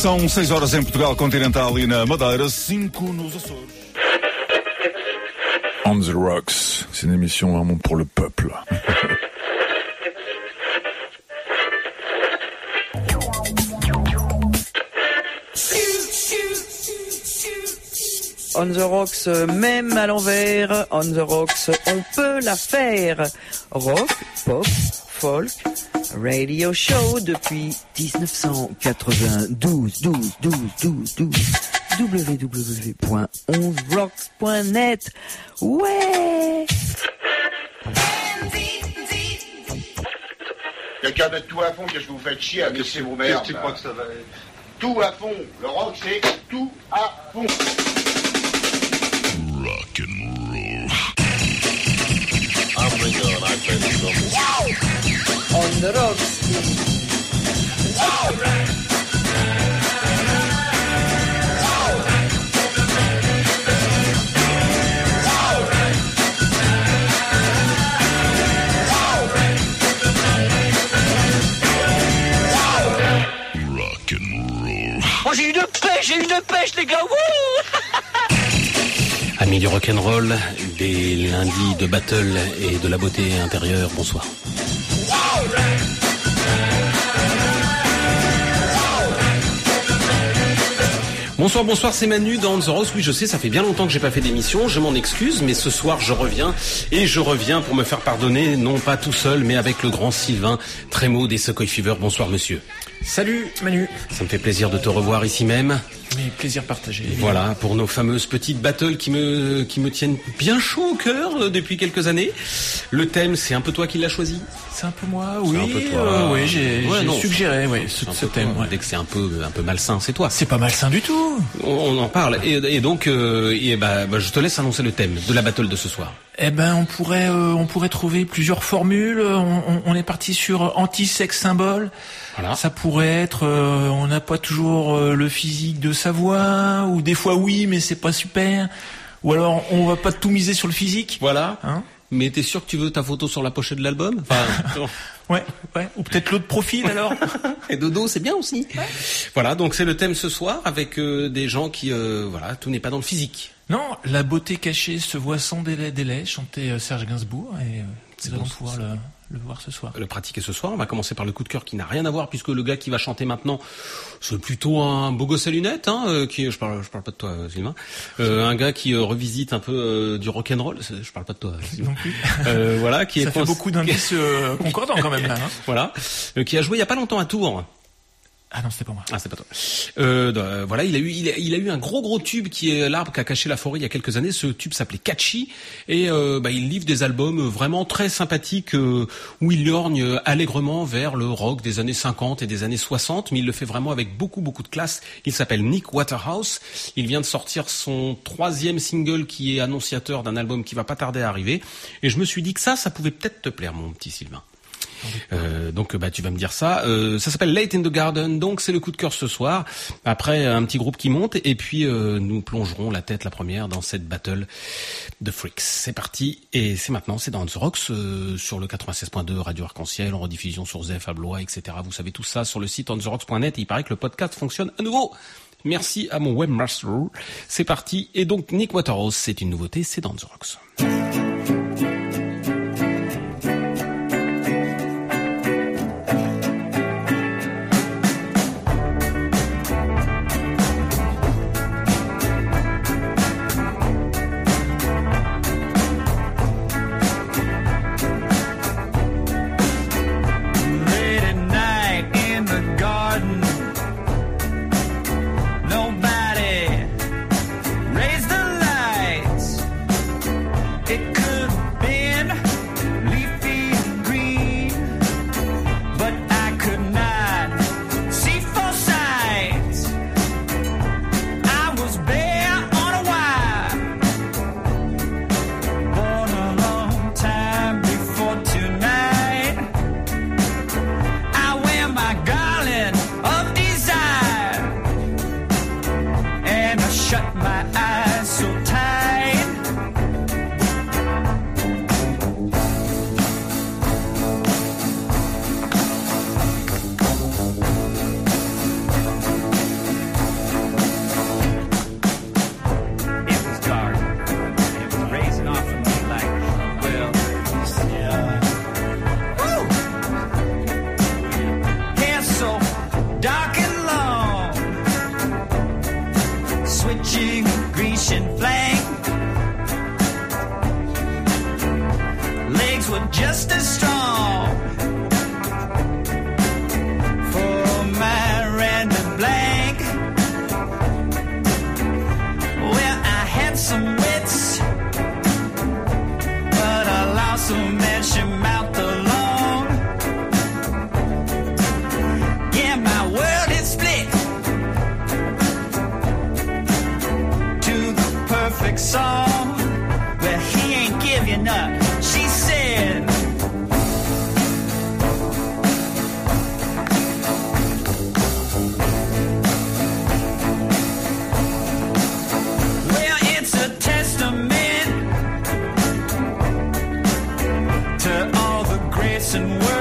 São 6 horas em Portugal Continental e na Madeira, 5 nos Açores. On the Rocks, c'est une émission vraiment pour le peuple. On the Rocks, euh, même à l'envers, On the Rocks, on peut la faire. Rock, pop, folk, radio show depuis 1992, 12, 12, 12, 12 www.11rocks.net. Ouais. Quelqu'un de tout à fond, qu'est-ce que vous faites chier à laisser vos merdes tu crois que ça va Tout à fond. Le rock, c'est tout à fond. Rock and roll. On the Rocks. Rock and roll. Oh, j'ai eu de pêche, j'ai eu de pêche, les gars. Wouh Amis du rock'n'roll, des lundis de battle et de la beauté intérieure, bonsoir. Bonsoir, bonsoir, c'est Manu dans The Rose. Oui, je sais, ça fait bien longtemps que j'ai pas fait d'émission, je m'en excuse, mais ce soir je reviens et je reviens pour me faire pardonner, non pas tout seul, mais avec le grand Sylvain Trémaud des Secoy Fever. Bonsoir, monsieur. Salut Manu. Ça me fait plaisir de te revoir ici même. Mais plaisir partagé. Voilà, pour nos fameuses petites battles qui me, qui me tiennent bien chaud au cœur euh, depuis quelques années. Le thème, c'est un peu toi qui l'as choisi C'est un peu moi, oui. un peu toi. euh, oui, j'ai Ouais, suggéré oui, ce, thème. ouais. Dès que c'est un peu, un peu malsain, c'est toi. C'est pas malsain du tout. On, en parle. Et, et donc, euh, et bah, bah, je te laisse annoncer le thème de la battle de ce soir. Eh ben, on pourrait, euh, on pourrait trouver plusieurs formules. On, on- on est parti sur anti-sex symbole. Voilà. Ça pourrait être, euh, on n'a pas toujours le physique de sa voix, ou des fois oui, mais c'est pas super. Ou alors, on va pas tout miser sur le physique. Voilà. Hein? Mais t'es sûr que tu veux ta photo sur la pochette de l'album? Enfin. Ouais, ouais. Ou peut-être l'autre profil alors. Et dodo, c'est bien aussi. Voilà, donc c'est le thème ce soir avec euh, des gens qui, euh, voilà, tout n'est pas dans le physique. Non, la beauté cachée se voit sans délai, délai, chantait euh, Serge Gainsbourg, et C'est nous allons pouvoir le, le voir ce soir. le pratiquer ce soir. On va commencer par le coup de cœur qui n'a rien à voir puisque le gars qui va chanter maintenant, c'est plutôt un beau gosse à lunettes, hein, euh, qui, je parle, je parle pas de toi, Sylvain, euh, un gars qui euh, revisite un peu euh, du rock and roll. Je parle pas de toi, Sylvain. Non plus. Euh, voilà, qui Ça est fait beaucoup d'indices concordants quand même là. hein. Voilà, qui a joué il y a pas longtemps à Tours. Ah non, c'était pas moi. Ah, c'est pas toi. Euh, euh, voilà, il a eu, il a, il a eu un gros gros tube qui est l'arbre qui a caché la forêt il y a quelques années. Ce tube s'appelait Catchy et euh, bah, il livre des albums vraiment très sympathiques euh, où il lorgne allègrement vers le rock des années 50 et des années 60, mais il le fait vraiment avec beaucoup beaucoup de classe. Il s'appelle Nick Waterhouse. Il vient de sortir son troisième single qui est annonciateur d'un album qui va pas tarder à arriver. Et je me suis dit que ça, ça pouvait peut-être te plaire, mon petit Sylvain. Euh, donc bah tu vas me dire ça. Euh, ça s'appelle Late in the Garden, donc c'est le coup de cœur ce soir. Après un petit groupe qui monte et puis euh, nous plongerons la tête la première dans cette battle de freaks. C'est parti et c'est maintenant, c'est dans The Rocks euh, sur le 96.2 Radio Arc-en-Ciel en rediffusion sur ZF à etc. Vous savez tout ça sur le site ontherocks.net. Il paraît que le podcast fonctionne à nouveau. Merci à mon webmaster. C'est parti et donc Nick Waterhouse, c'est une nouveauté, c'est dans The Rocks. and words.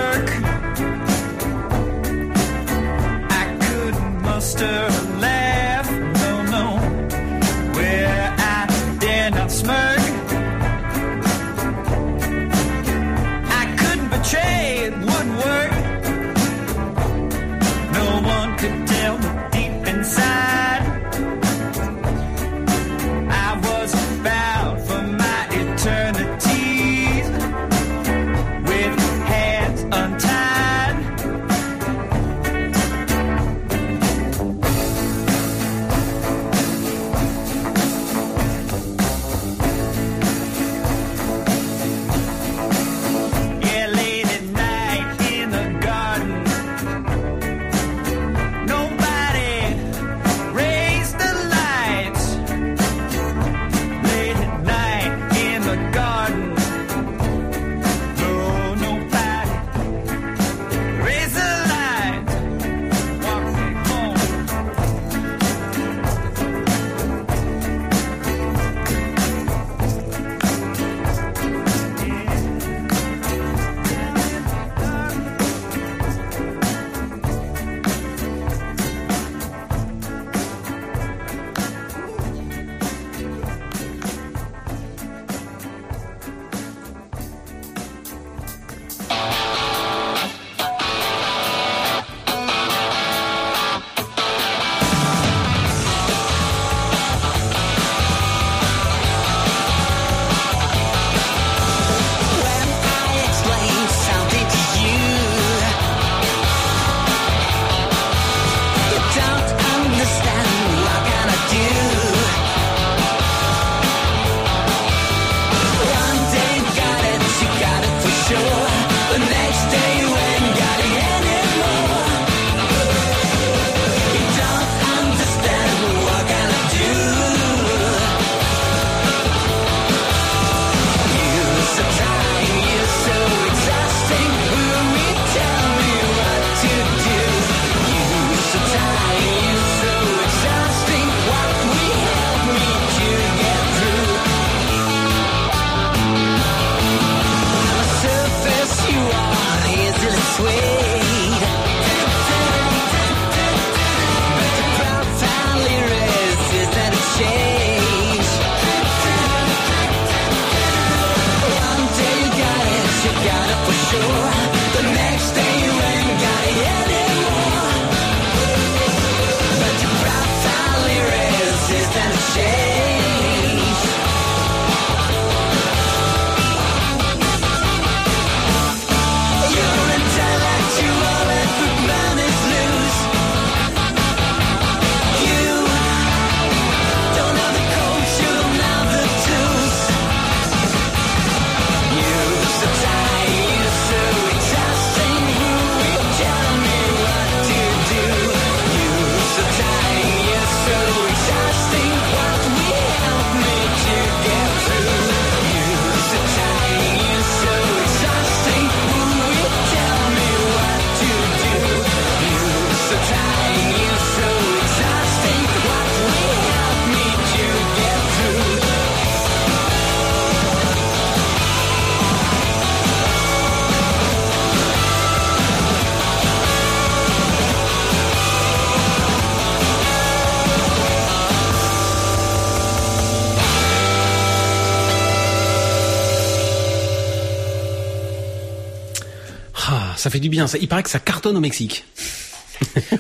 du bien. Il paraît que ça cartonne au Mexique.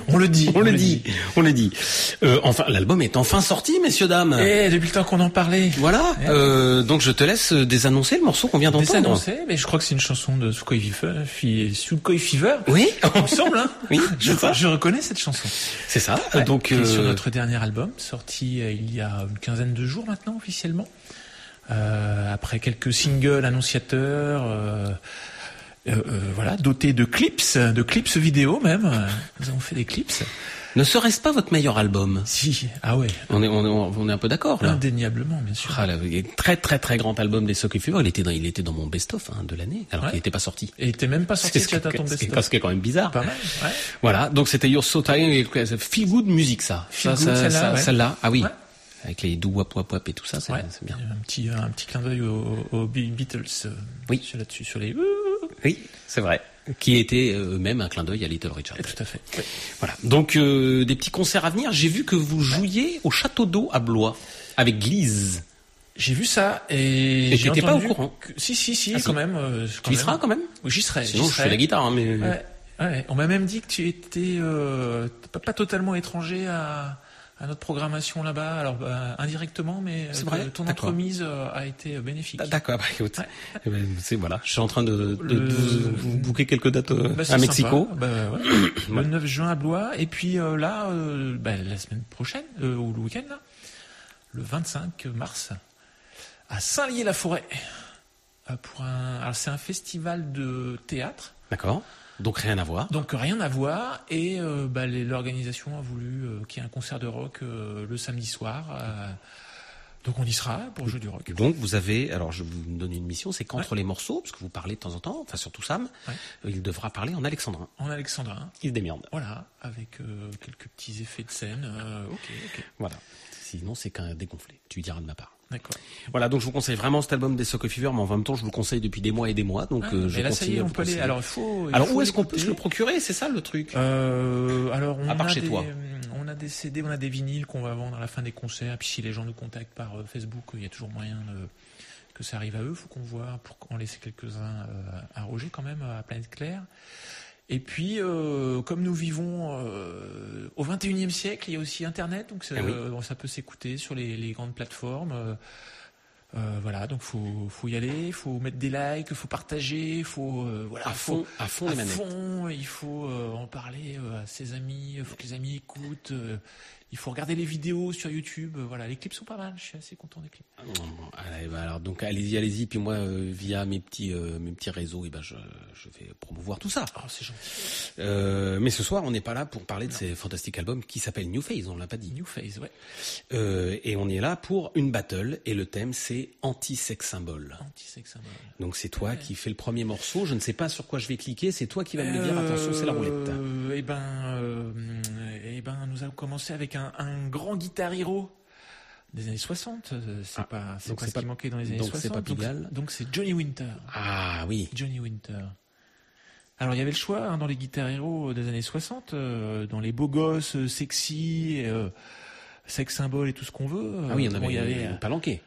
on le dit, on, le, dit, on le dit. Euh, enfin, l'album est enfin sorti, messieurs dames. Eh, depuis le temps qu'on en parlait. Voilà. Eh. Euh, donc je te laisse euh, désannoncer le morceau qu'on vient d'entendre. Désannoncer, mais je crois que c'est une chanson de Sukoi Fever. Sukoi Fever. Oui, il me semble. Hein. Oui, je, crois, je reconnais cette chanson. C'est ça. Donc sur notre dernier album, sorti il y a une quinzaine de jours maintenant officiellement. après quelques singles annonciateurs. Euh, euh, voilà, doté de clips, de clips vidéo même. Nous avons fait des clips. Ne serait-ce pas votre meilleur album Si, ah ouais. On est, on est, on est un peu d'accord là Indéniablement, bien sûr. Ah, très très très grand album des Sockey Fever, il était dans, il était dans mon best-of hein, de l'année, alors ouais. qu'il n'était pas sorti. Il n'était même pas sorti c'est ton best-of. Parce que quand même bizarre. Pas mal. Voilà, donc c'était Your So Tired, feel good music ça. Ça, ça celle-là, ah oui avec les doux wap wap et tout ça, ouais. Un petit, un petit clin d'œil aux Beatles. Euh, oui. Là-dessus, sur les. Oui, c'est vrai. Qui était euh, même un clin d'œil à Little Richard. Tout à fait. Voilà. Donc euh, des petits concerts à venir. J'ai vu que vous jouiez au Château d'eau à Blois avec Glise. J'ai vu ça et, Et j'ai t'étais pas au courant que- Si, si, si, Ah, si. quand même. euh, Tu y seras quand même? Oui, j'y serai. Sinon je fais la guitare, hein, mais Ouais, ouais. On m'a même dit que tu étais euh, pas, pas totalement étranger à, à notre programmation là-bas. Alors bah, indirectement, mais C'est euh, vrai ton entremise euh, a été bénéfique. Ah, D'accord, bah, écoute. Ouais. Eh ben, c'est voilà, je suis en train de, de, Le- de vous, vous booker quelques dates euh, Bah, à Mexico. Bah, ouais. le 9 juin à Blois et puis euh, là euh, bah, la semaine prochaine euh, ou le week-end là, le 25 mars à Saint-Lié-la-Forêt euh, pour un alors c'est un festival de théâtre D'accord. Donc rien à voir. donc rien à voir et euh, bah, l'organisation a voulu euh, qu'il y ait un concert de rock euh, le samedi soir donc on y sera pour jouer du rock Donc vous avez, alors je vous donne une mission, c'est qu'entre les morceaux, parce que vous parlez de temps en temps, enfin surtout Sam, Ouais. il devra parler en alexandrin. en alexandrin Il se démerde. voilà avec quelques petits effets de scène ok ok Voilà. Sinon c'est qu'un dégonflé. Tu lui diras de ma part. D'accord Voilà, donc je vous conseille vraiment cet album des Sock Fever, mais en même temps je vous le conseille depuis des mois et des mois, donc Ah, euh, je mais là, ça y est, on peut aller. Alors, faut. Alors où est-ce qu'on peut se le procurer? C'est ça le truc? Euh, Alors, on À part a chez des, toi. On a des CD, on a des vinyles qu'on va vendre à la fin des concerts. Puis si les gens nous contactent par euh, Facebook, il y a toujours moyen de- que ça arrive à eux. faut qu'on voit pour en laisser quelques-uns euh, à Roger quand même, à Planète Claire. Et puis, euh, comme nous vivons euh, au 21e siècle, il y a aussi Internet, donc ça, Ah oui. euh, ça peut s'écouter sur les, les grandes plateformes. voilà, donc faut faut y aller, faut mettre des likes, faut partager, faut voilà, À faut- fond, à fond les à manettes. fond, il faut en parler à ses amis, il faut que les amis écoutent, il faut regarder les vidéos sur YouTube, euh, voilà, les clips sont pas mal, je suis assez content des clips. Allez, bah alors donc allez-y, allez-y, puis moi euh, via mes petits euh, mes petits réseaux, et ben je, je vais promouvoir tout ça. Oh, c'est gentil. Euh, mais ce soir, on n'est pas là pour parler de ces fantastiques albums qui s'appellent New Phase, on l'a pas dit. New Phase, ouais. Et on est là pour une battle et le thème c'est anti-sex symbole. Anti-sex symbole. Donc c'est toi qui fais le premier morceau. Je ne sais pas sur quoi je vais cliquer. C'est toi qui vas me dire attention, c'est la roulette. Eh ben, eh ben, nous avons commencé avec un, un grand guitar hero des années 60. euh, C'est Ah, pas, c'est pas ce pas- qui manquait dans les années donc c'est 60. pas donc- Pigalle. Donc c'est Johnny Winter. Ah oui. Johnny Winter. Alors il y avait le choix hein, dans les guitar héros des années 60, euh, dans les beaux gosses, euh, sexy, euh, sex symbole et tout ce qu'on veut. Ah oui, il y en Bon, avait, il y avait une palanquée.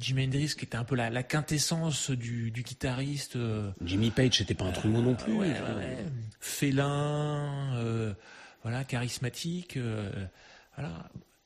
Jimi Hendrix qui était un peu la, la quintessence du, du guitariste. Jimmy Page, c'était pas un trumeau non plus. ouais, ouais, ouais. Félin, voilà, charismatique. euh, voilà.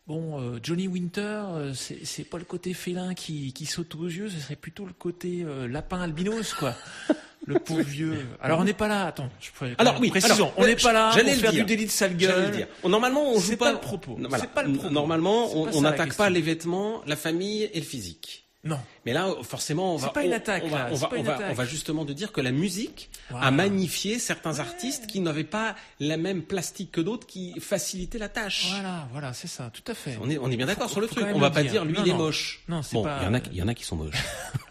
Bon, euh, Johnny Winter, euh, c'est pas le côté félin qui, qui saute aux yeux, ce serait plutôt le côté lapin albinos, quoi. le pauvre vieux. Alors on n'est pas là, attends, je pourrais- Alors oui, précisons, alors, on n'est pas là pour le faire dire. du délit de sale gueule. dire. Normalement, on joue pas, pas le propos. Voilà. Pas le propos. Normalement, on n'attaque pas les vêtements, la famille et le physique. Non. Mais là, forcément, on va, pas une attaque, on va, on va, pas on une va, attaque. on va justement de dire que la musique a magnifié certains artistes qui n'avaient pas la même plastique que d'autres qui facilitaient la tâche. Voilà, voilà, c'est ça, tout à fait. On est, on est bien d'accord sur le truc. On va pas dire. dire lui Non, il est non. moche. Non, c'est bon, pas- il y en a, il y en a qui sont moches.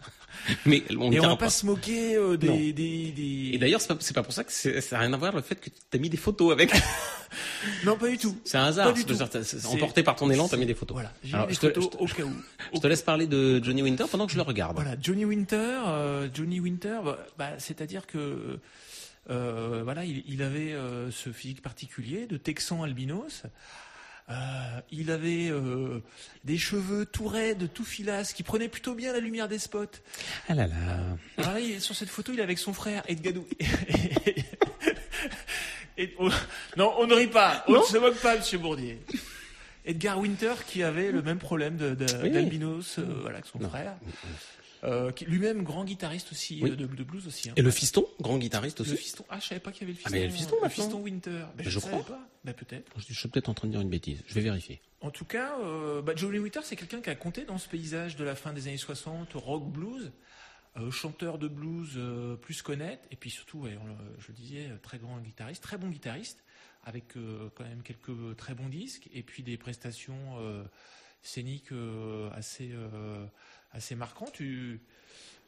Mais on Et on va pas. pas se moquer euh, des, des, des- Et d'ailleurs, c'est pas, pas pour ça que ça n'a rien à voir le fait que tu as mis des photos avec. Non, pas du tout. C'est un hasard. Emporté par ton élan, t'as mis des photos. Voilà, j'ai Alors, mis des je te- photos je te- au cas où. Je te laisse parler de Johnny Winter pendant que je le regarde. Voilà, Johnny Winter, euh, Johnny Winter, bah, bah, c'est-à-dire que euh, voilà, il, il avait ce physique particulier de Texan albinos. Euh, il avait euh, des cheveux tout raides, tout filasses, qui prenaient plutôt bien la lumière des spots. Ah là là. Alors là, il- sur cette photo, il est avec son frère Edgadou. Et on- non, on ne rit pas. On ne se moque pas, Monsieur Bourdier. Edgar Winter, qui avait le même problème de- de- Oui. d'albinos, euh, voilà, que son Non. frère. Euh, lui-même grand guitariste aussi Oui. euh, de, de blues aussi. hein. Et le fiston, grand guitariste Le aussi. fiston. Ah, je savais pas qu'il y avait le Ah, fiston. mais le fiston, le fiston Winter. Ben, Je je, crois. pas. Ben, peut-être. Je suis peut-être en train de dire une bêtise. Je vais vérifier. En tout cas, euh, bah, Johnny Winter, c'est quelqu'un qui a compté dans ce paysage de la fin des années 60, rock blues, euh, chanteur de blues euh, plus connaître, et puis surtout, ouais, on le- je le disais, très grand guitariste, très bon guitariste. avec euh, quand même quelques très bons disques et puis des prestations scéniques assez assez marquantes. Tu-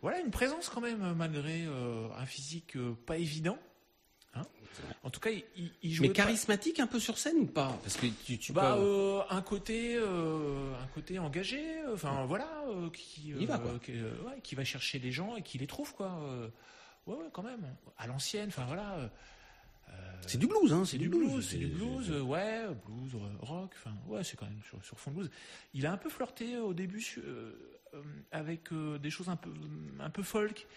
Voilà une présence quand même malgré euh, un physique euh, pas évident. hein. en tout cas, il, il- jouait Mais pas- charismatique un peu sur scène ou pas? Parce que tu, tu bah, peux- euh, un côté, un côté engagé, enfin voilà, qui, va, quoi. qui, ouais, qui va chercher les gens et qui les trouve quoi. ouais, ouais, quand même, à l'ancienne, enfin voilà. c'est du blues, hein c'est du blues, c'est du blues, ouais, blues, rock, enfin ouais, c'est quand même sur, sur fond de blues. Il a un peu flirté au début avec euh, des choses un peu, un peu folk.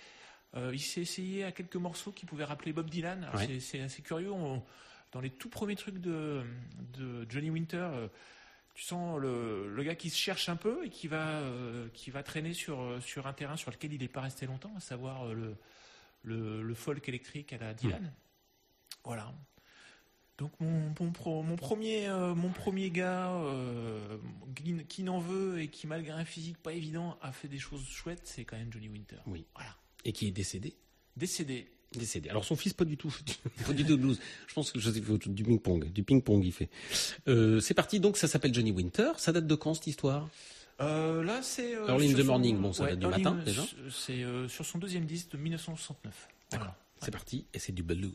Euh, il s'est essayé à quelques morceaux qui pouvaient rappeler Bob Dylan. Ouais. c'est- assez curieux. on- dans les tout premiers trucs de, de Johnny Winter, euh, tu sens le, le gars qui se cherche un peu et qui va, euh, qui va traîner sur, euh, sur un terrain sur lequel il n'est pas resté longtemps, à savoir euh, le, le, le folk électrique à la Dylan. Voilà. Donc mon, mon, pro- mon premier, euh, mon premier gars euh, qui, qui n'en veut et qui malgré un physique pas évident a fait des choses chouettes, c'est quand même Johnny Winter. Oui. Voilà. Et qui est décédé Décédé. Décédé. Alors son fils pas du tout, pas du tout de blues. Je pense que je sais du ping pong, du ping pong il fait. Euh, c'est parti donc, ça s'appelle Johnny Winter. Ça date de quand cette histoire? Euh, là c'est euh, Early in the son- morning, bon, ça date du matin, in- déjà. C'est euh, sur son deuxième disque de 1969. D'accord. C'est parti et c'est du blues.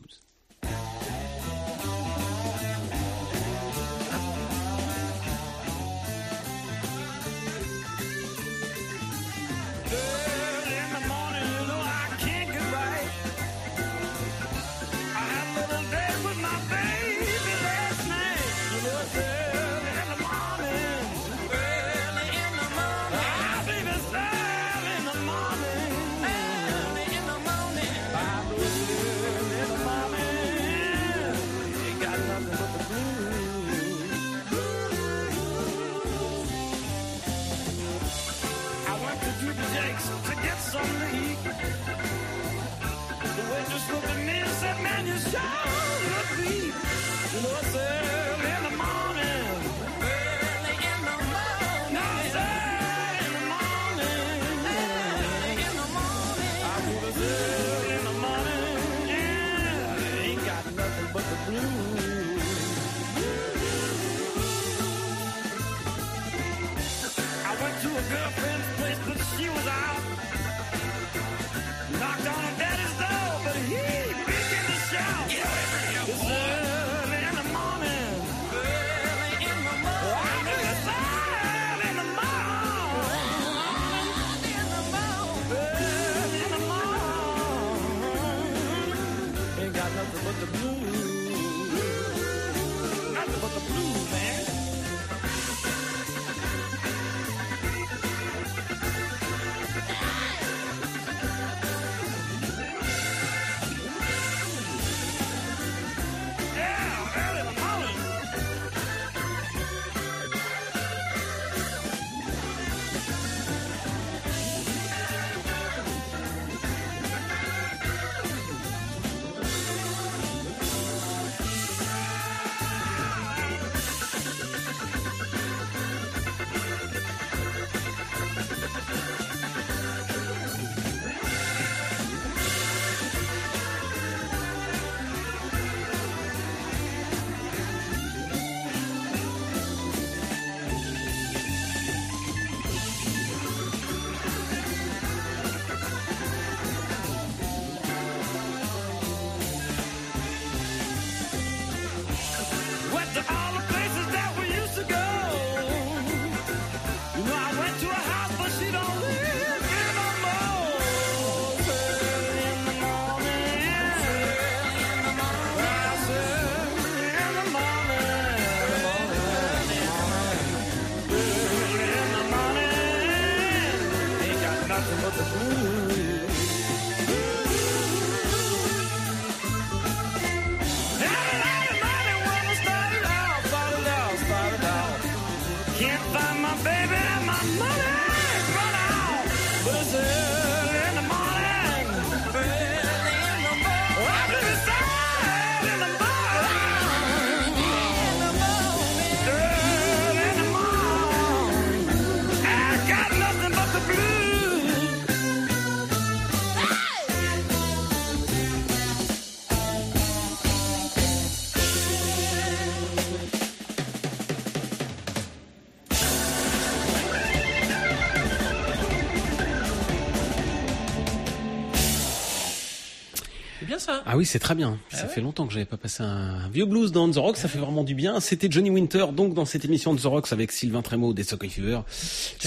Ah oui, c'est très bien. ça fait longtemps que j'avais pas passé un vieux blues dans The Rocks, ça fait vraiment du bien. C'était Johnny Winter, donc dans cette émission de The Rocks avec Sylvain Trémaud des Sockeye Fever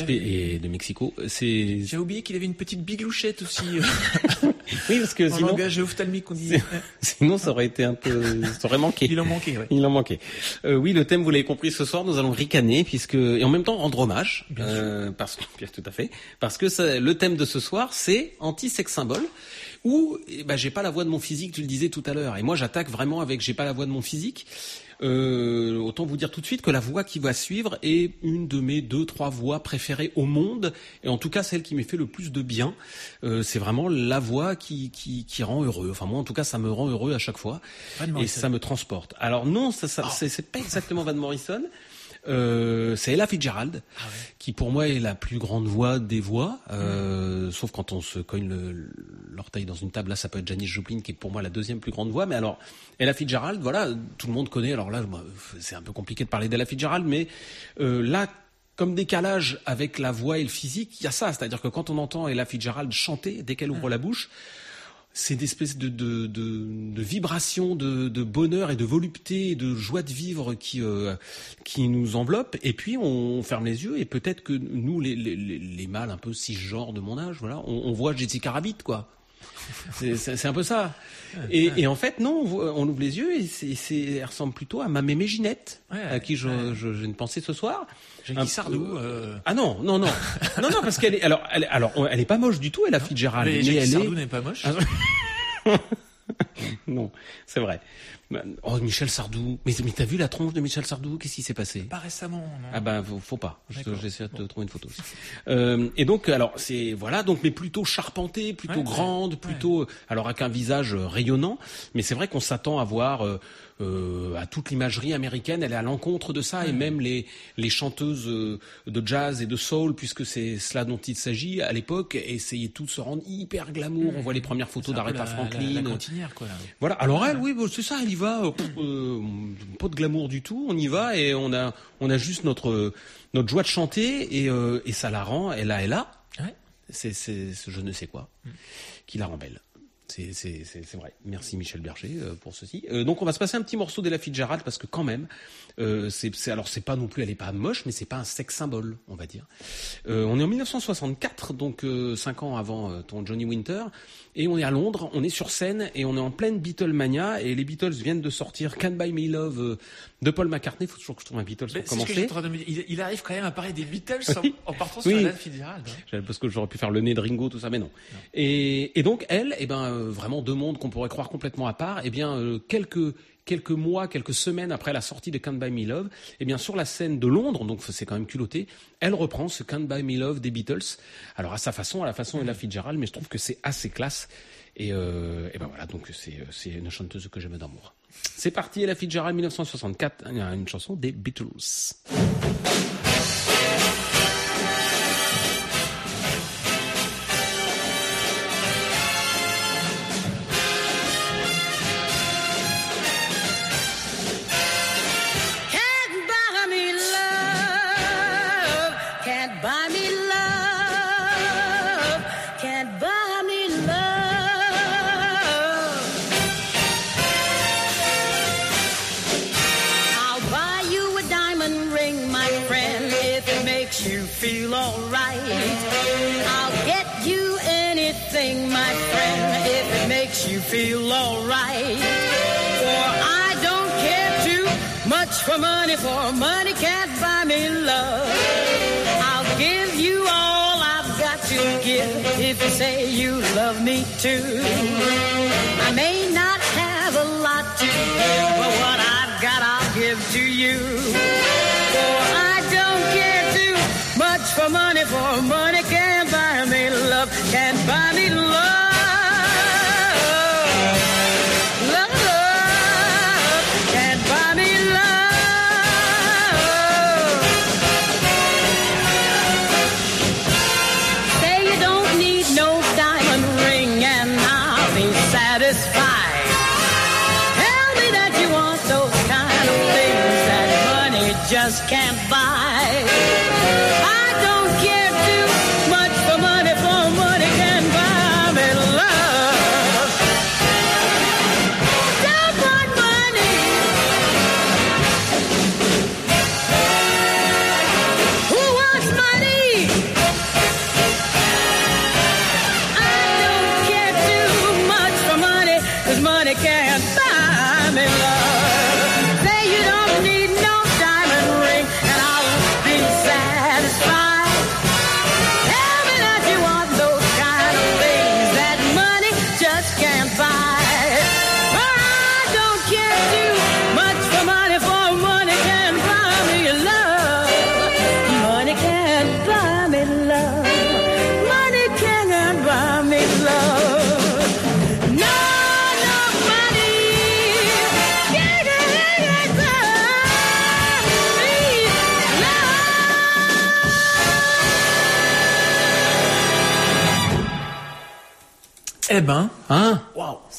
et de Mexico. C'est J'ai oublié qu'il avait une petite biglouchette aussi. oui parce que en sinon, langage ophtalmique, on dit. sinon ça aurait été un peu, ça aurait manqué. Il en manquait, ouais. Il en manquait. Euh, oui, le thème, vous l'avez compris, ce soir, nous allons ricaner, puisque et en même temps rendre hommage, euh, parce que tout à fait, parce que ça- le thème de ce soir, c'est anti-sex symbole. Où eh ben, j'ai pas la voix de mon physique, tu le disais tout à l'heure, et moi j'attaque vraiment avec j'ai pas la voix de mon physique. Euh, autant vous dire tout de suite que la voix qui va suivre est une de mes deux trois voix préférées au monde, et en tout cas celle qui m'ait fait le plus de bien. Euh, c'est vraiment la voix qui, qui qui rend heureux. Enfin moi en tout cas ça me rend heureux à chaque fois, Van et Morrison. ça me transporte. Alors non, ça, ça c'est, c'est pas exactement Van Morrison. Euh, c'est Ella Fitzgerald, qui pour moi est la plus grande voix des voix, euh, sauf quand on se cogne l'orteil dans une table. Là, ça peut être Janis Joplin, qui est pour moi la deuxième plus grande voix. Mais alors, Ella Fitzgerald, voilà, tout le monde connaît. Alors là, c'est un peu compliqué de parler d'Ella Fitzgerald, mais euh, là, comme décalage avec la voix et le physique, il y a ça. C'est-à-dire que quand on entend Ella Fitzgerald chanter, dès qu'elle ouvre la bouche, c'est une espèce de, de, de, de vibration, de, de bonheur et de volupté et de joie de vivre qui, euh, qui nous enveloppe. Et puis on ferme les yeux et peut-être que nous, les, les, les les mâles un peu cisgenres de mon âge, voilà, on, on voit Jessica Rabbit, quoi. C'est- un peu ça. Et, et en fait, non, on, ouvre les yeux et c'est, elle ressemble plutôt à ma mémé Ginette, Ouais, à qui je, ouais. j'ai une pensée ce soir. Jackie Sardou. euh, Ah non, non, non, non, non, parce qu'elle est, alors, elle, alors, elle est pas moche du tout, elle a Fitzgerald, mais mais Jackie elle Sardou est, n'est pas moche. Ah, non, c'est vrai. Oh, Michel Sardou. Mais, mais t'as vu la tronche de Michel Sardou? Qu'est-ce qui s'est passé? Pas récemment, non. ah ben faut, faut pas. J'essaie de te trouver une photo. aussi. Euh, et donc alors c'est voilà donc mais plutôt charpentée, plutôt Ouais, grande, ouais. plutôt alors avec un visage rayonnant. Mais c'est vrai qu'on s'attend à voir euh, euh, à toute l'imagerie américaine. Elle est à l'encontre de ça et même les les chanteuses euh, de jazz et de soul puisque c'est cela dont il s'agit à l'époque essayaient toutes de se rendre hyper glamour. On voit les premières photos d'Aretha Franklin. La, la quoi. Là. Voilà. Alors elle, oui, c'est ça. Elle y va. Euh, euh, pas de glamour du tout. On y va et on a, on a juste notre, notre joie de chanter et, euh, et ça la rend. Elle a, elle a. Ouais. C'est, c'est, ce je ne sais quoi qui la rend belle. C'est, vrai. Merci Michel Berger pour ceci. Euh, donc on va se passer un petit morceau d'Ella Fitzgerald parce que quand même, euh, c'est, alors c'est pas non plus, elle est pas moche, mais c'est pas un sex symbole, on va dire. Euh, on est en 1964, donc euh, cinq ans avant euh, ton Johnny Winter, et on est à Londres, on est sur scène et on est en pleine Beatlemania et les Beatles viennent de sortir Can't Buy Me Love de Paul McCartney. Faut toujours que je trouve un Beatles Mais pour commencer. de. Il, il arrive quand même à parler des Beatles en- Oui. en, partant Oui. sur Alan Fitzgerald. hein. Parce que j'aurais pu faire le nez de Ringo, tout ça, mais non. Et, et donc elle, eh ben vraiment deux mondes qu'on pourrait croire complètement à part. Eh bien quelques quelques mois, quelques semaines après la sortie de Can't Buy Me Love, eh bien sur la scène de Londres, donc c'est quand même culotté, elle reprend ce Can't Buy Me Love des Beatles. Alors à sa façon, à la façon de la Fitzgerald, mais je trouve que c'est assez classe. Et, euh, et ben voilà, donc c'est une chanteuse que j'aime d'amour. C'est parti, Ella Fitzgerald 1964, une chanson des Beatles. Feel alright. I'll get you anything, my friend, if it makes you feel alright. For I don't care too much for money, for money can't buy me love. I'll give you all I've got to give if you say you love me too. I may not have a lot to give, but what I've got I'll give to you. For money, for money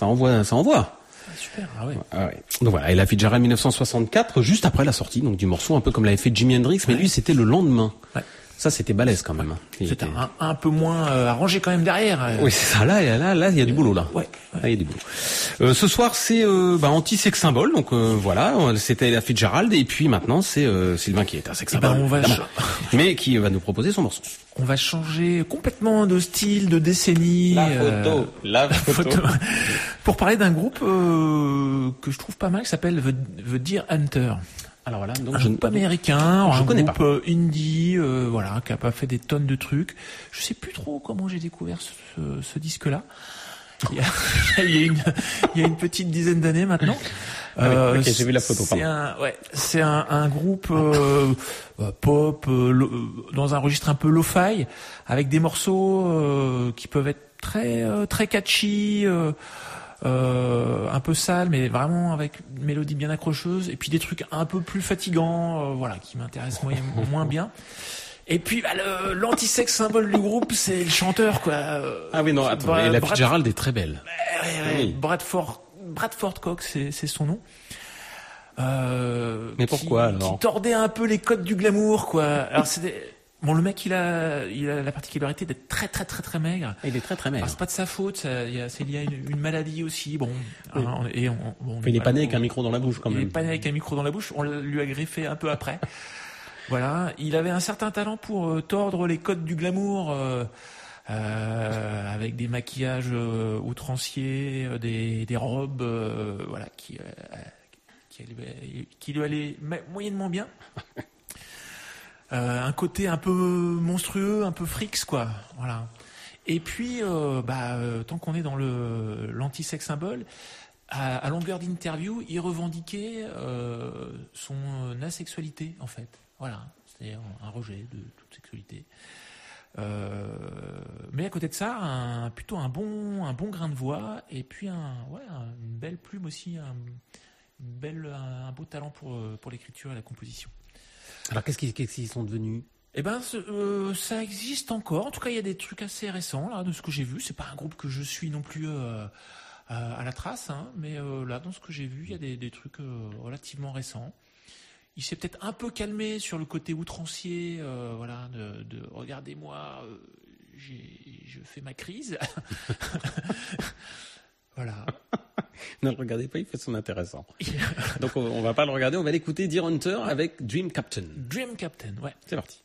Ça envoie, ça envoie. super. Ah ouais. Ah ouais. Donc voilà, Ella Fitzgerald 1964, juste après la sortie donc du morceau, un peu comme l'avait fait Jimi Hendrix, mais lui c'était le lendemain. Ouais. Ça c'était balèze quand même. hein. C'était était- un, un peu moins euh, arrangé quand même derrière. euh. Oui, c'est ça. Là, là, là, il y a du boulot là. Ouais. Là, il y a du boulot. Euh, ce soir, c'est euh, bah, anti-sex symbole. Donc euh, voilà, c'était la Fitzgerald et puis maintenant c'est euh, Sylvain qui est un sex Eh ben, symbole, on va évidemment. mais qui va nous proposer son morceau. On va changer complètement de style, de décennie. euh, la photo. Pour parler d'un groupe euh, que je trouve pas mal, qui s'appelle The, The Deer Hunter. Alors voilà, donc Un je groupe américain, je un connais groupe euh, indie, euh, voilà, qui a pas fait des tonnes de trucs. Je sais plus trop comment j'ai découvert ce, ce disque-là. Il y, a, il y a une, il y a une petite dizaine d'années maintenant. Ah oui, Euh, ok, j'ai vu la photo, C'est un, ouais, c'est un, un groupe euh, euh, pop euh, lo- dans un registre un peu lo-fi, avec des morceaux euh, qui peuvent être très euh, très catchy. Euh, euh, un peu sale, mais vraiment avec une mélodie bien accrocheuse, et puis des trucs un peu plus fatigants, euh, voilà, qui m'intéressent moins bien. Et puis bah, le- l'anti-sex symbole du groupe, c'est le chanteur, quoi. euh, Ah oui non, attends, Brad- la Brad- Fitzgerald est très belle. Ouais, ouais, Oui. Bradford, Bradford Cox, c'est c'est son nom. Euh, Mais qui- pourquoi, alors? Qui tordait un peu les codes du glamour, quoi. Alors c'était bon, le mec, il a, il a la particularité d'être très, très, très, très maigre. Il est très très maigre. Alors, c'est pas de sa faute, ça- il y a- c'est lié à une, une maladie aussi. Bon, Oui. hein, et on, bon, il est voilà, pas né avec un micro dans la bouche quand il même. est pas né avec un micro dans la bouche. On lui a greffé un peu après. voilà, il avait un certain talent pour euh, tordre les codes du glamour. euh, euh, avec des maquillages outranciers, des, des robes, voilà, qui, qui, qui lui allaient moyennement bien. Euh, un côté un peu monstrueux, un peu frix, quoi. Voilà. Et puis, euh, bah, euh, tant qu'on est dans le l'anti-sex symbole, à, longueur d'interview, il revendiquait son asexualité, en fait. Voilà, c'est-à-dire un rejet de toute sexualité. Mais à côté de ça, plutôt un bon, grain de voix et puis une belle plume aussi, un, beau talent pour l'écriture et la composition. Alors qu'est-ce qu'ils sont devenus? Eh ben, euh, ça existe encore. En tout cas, il y a des trucs assez récents là de ce que j'ai vu. C'est pas un groupe que je suis non plus euh, à, à la trace, hein, mais euh, là, dans ce que j'ai vu, il y a des, trucs euh, relativement récents. Il s'est peut-être un peu calmé sur le côté outrancier, euh, voilà, de, de regardez-moi, euh, je fais ma crise. voilà. Ne le regardez pas, il fait son intéressant. Donc on, va pas le regarder, on va l'écouter Dear Hunter avec Dream Captain. Dream Captain, ouais. C'est parti.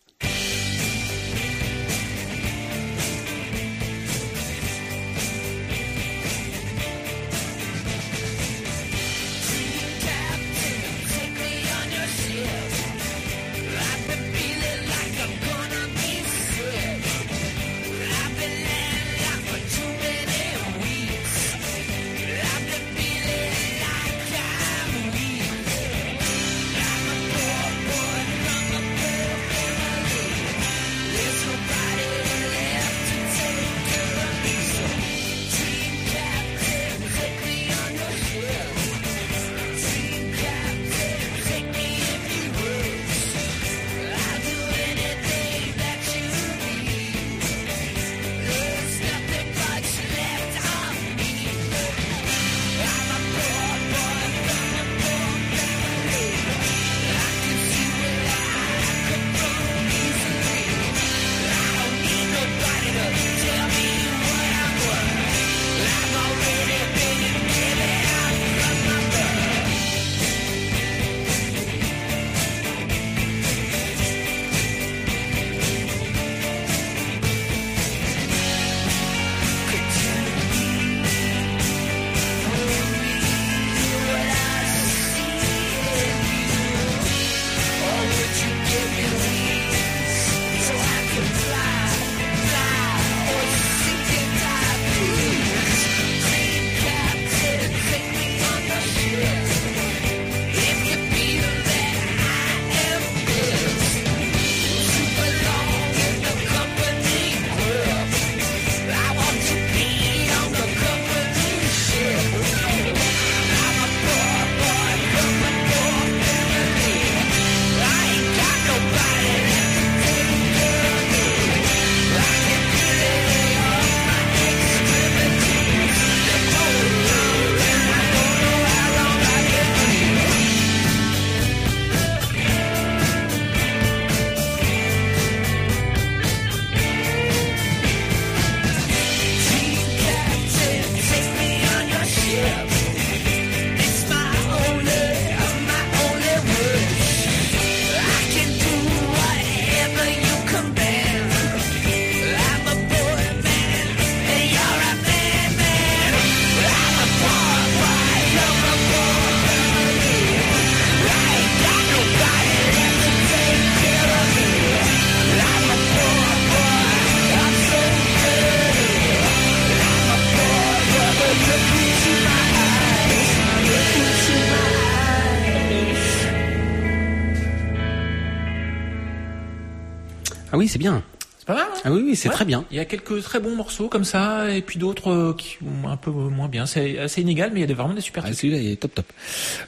C'est bien. C'est pas mal. hein Ah oui, oui, c'est Ouais. très bien. Il y a quelques très bons morceaux comme ça, et puis d'autres euh, qui sont un peu moins bien. C'est assez inégal, mais il y a vraiment des super Ah, celui-là, il est top top.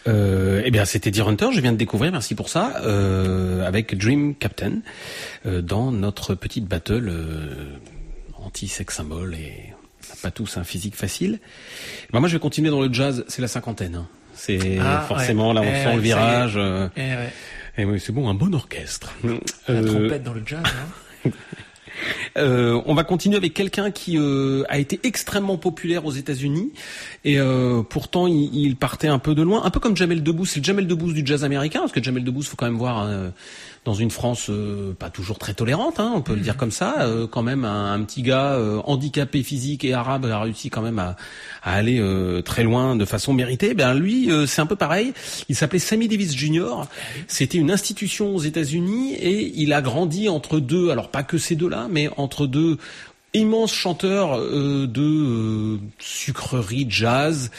Euh, eh bien, c'était Deer Hunter, je viens de découvrir, merci pour ça, euh, avec Dream Captain, dans notre petite battle anti-sex symbole et on pas tous un physique facile. Bah, moi, je vais continuer dans le jazz, c'est la cinquantaine. hein. C'est Ah, forcément ouais. là, on Eh sent ouais, le virage. Eh ouais. Et oui, c'est bon, un bon orchestre. La Euh, trompette dans le jazz. Hein. Euh, on va continuer avec quelqu'un qui euh, a été extrêmement populaire aux États-Unis et euh, pourtant il, il partait un peu de loin, un peu comme Jamel Debbouze. C'est le Jamel Debbouze du jazz américain, parce que Jamel Debbouze, faut quand même voir dans une France euh, pas toujours très tolérante, hein, on peut le dire comme ça. euh, quand même un, petit gars euh, handicapé physique et arabe a réussi quand même à, à aller très loin de façon méritée. Ben lui, c'est un peu pareil. Il s'appelait Sammy Davis Jr. C'était une institution aux États-Unis et il a grandi entre deux. Alors pas que ces deux-là, mais entre deux immenses chanteurs euh, de euh, sucrerie jazz,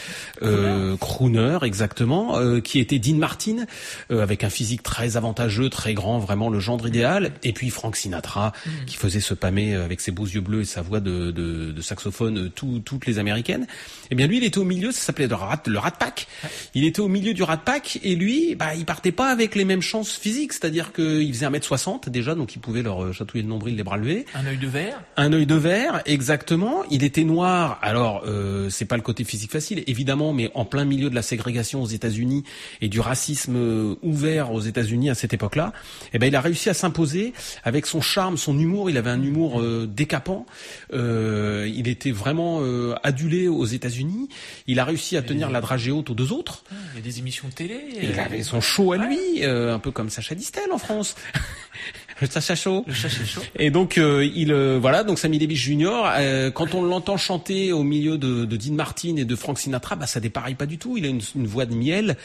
euh, crooner exactement, euh, qui était Dean Martin euh, avec un physique très avantageux, très grand, vraiment le gendre idéal, et puis Frank Sinatra qui faisait se pâmer avec ses beaux yeux bleus et sa voix de, de, de saxophone euh, tout- toutes les américaines. Eh bien lui, il était au milieu, ça s'appelait le rat, le rat pack. Il était au milieu du rat pack et lui, bah il partait pas avec les mêmes chances physiques, c'est-à-dire qu'il faisait 1m60 déjà, donc il pouvait leur euh, chatouiller le nombril, les bras levés. Un œil de verre. Un œil de verre, exactement. Il était noir. Alors, euh, c'est pas le côté physique facile, évidemment, mais en plein milieu de la ségrégation aux États-Unis et du racisme euh, ouvert aux États-Unis à cette époque-là, eh ben, il a réussi à s'imposer avec son charme, son humour. Il avait un humour euh, décapant. Euh, il était vraiment euh, adulé aux États-Unis. Il a réussi à tenir la dragée haute aux deux autres. Il y a des émissions de télé. Il euh, avait son show à lui, euh, un peu comme Sacha Distel en France. le Show. Le chaud. Et donc euh, il euh, voilà donc Sammy Davis Jr. euh, quand on l'entend chanter au milieu de, de Dean Martin et de Frank Sinatra, bah ça dépareille pas du tout. Il a une, une voix de miel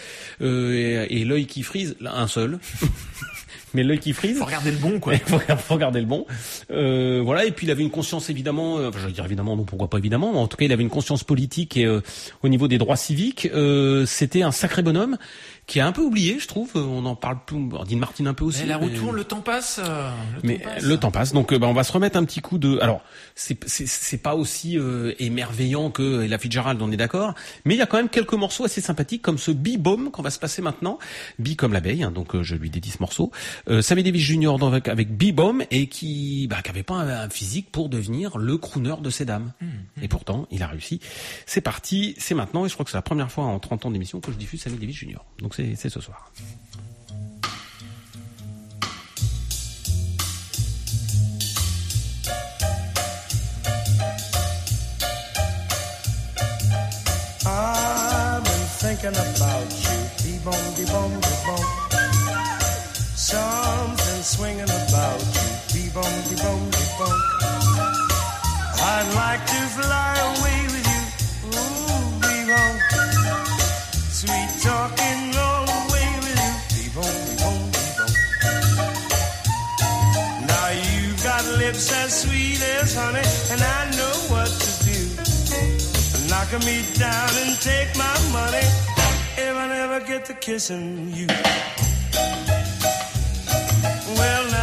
euh, et, et l'œil qui frise, un seul. Mais l'œil qui frise. Faut regarder le bon, quoi. Faut, faut regarder le bon. Euh, voilà. Et puis il avait une conscience évidemment. euh, Enfin, je veux dire évidemment, non, pourquoi pas évidemment. Mais en tout cas, il avait une conscience politique et euh, au niveau des droits civiques, euh, c'était un sacré bonhomme qui est un peu oublié, je trouve. On en parle plus. Dean Martin un peu aussi. Mais la roue mais- tourne, le temps passe. euh, le mais temps passe. le temps passe, donc euh, bah, on va se remettre un petit coup de. Alors, c'est c'est pas aussi euh, émerveillant que Ella Fitzgerald, on est d'accord, mais il y a quand même quelques morceaux assez sympathiques comme ce Bee Bomb qu'on va se passer maintenant. Bee comme l'abeille, hein, donc euh, je lui dédie ce morceau. Euh, Sammy Davis Jr. dans- avec, avec Bee Bomb et qui bah, qui avait pas un, un physique pour devenir le crooner de ces dames. Et pourtant, il a réussi. C'est parti, c'est maintenant, et je crois que c'est la première fois en 30 ans d'émission que je diffuse Sammy Davis Jr. Donc c'est ce soir. I've been thinking about you, be-bom, be-bom, be-bom. Something swinging about you, be-bom, be-bom, be-bom. I'd like to fly lips as sweet as honey, and I know what to do. Knock me down and take my money if I never get to kissing you. Well,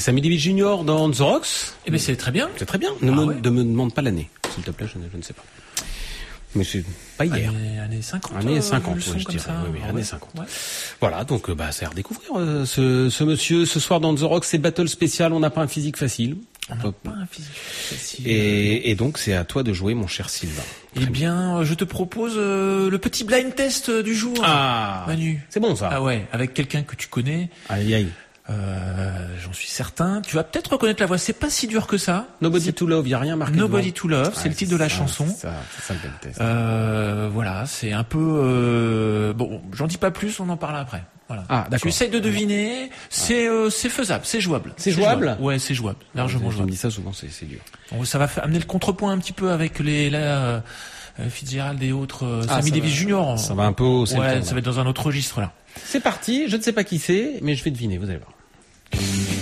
C'est Sammy Davis Jr. dans The Rocks. Eh ben c'est très bien. C'est très bien. Ne Ah me, ouais. ne me demande pas l'année, s'il te plaît, je ne, je ne sais pas. Mais c'est pas hier. Année, année 50. Années euh, 50, le son ouais, je dirais. Oui, oui, Ah ouais. 50. Ouais. Voilà, donc euh, bah, c'est à redécouvrir euh, ce, ce monsieur. Ce soir dans The Rock, c'est battle spécial. On n'a pas un physique facile. On n'a pas un physique facile. Et, et donc c'est à toi de jouer, mon cher Sylvain. Eh bien, euh, je te propose euh, le petit blind test euh, du jour. Ah, Manu. c'est bon ça. Ah ouais, avec quelqu'un que tu connais. Aïe aïe. Euh, J'en suis certain. Tu vas peut-être reconnaître la voix. C'est pas si dur que ça. Nobody to Love, y a rien marqué. Nobody devant. to Love, c'est Ouais, le titre de la ça, chanson. Ça, ça le bel test. Euh, voilà, c'est un peu euh, bon. J'en dis pas plus, on en parle après. Voilà. Ah, d'accord. Tu essayes de deviner. C'est euh, c'est faisable, c'est jouable. C'est jouable? Ouais, c'est jouable, largement jouable. dis ça souvent, c'est dur. Bon, ça va amener le contrepoint un petit peu avec les là, euh, Fitzgerald et autres. Ah, Sammy ça Davis va- Jr. ça va un peu Ouais, ça va être dans un autre registre là. C'est parti. Je ne sais pas qui c'est, mais je vais deviner. Vous allez voir. Thank you.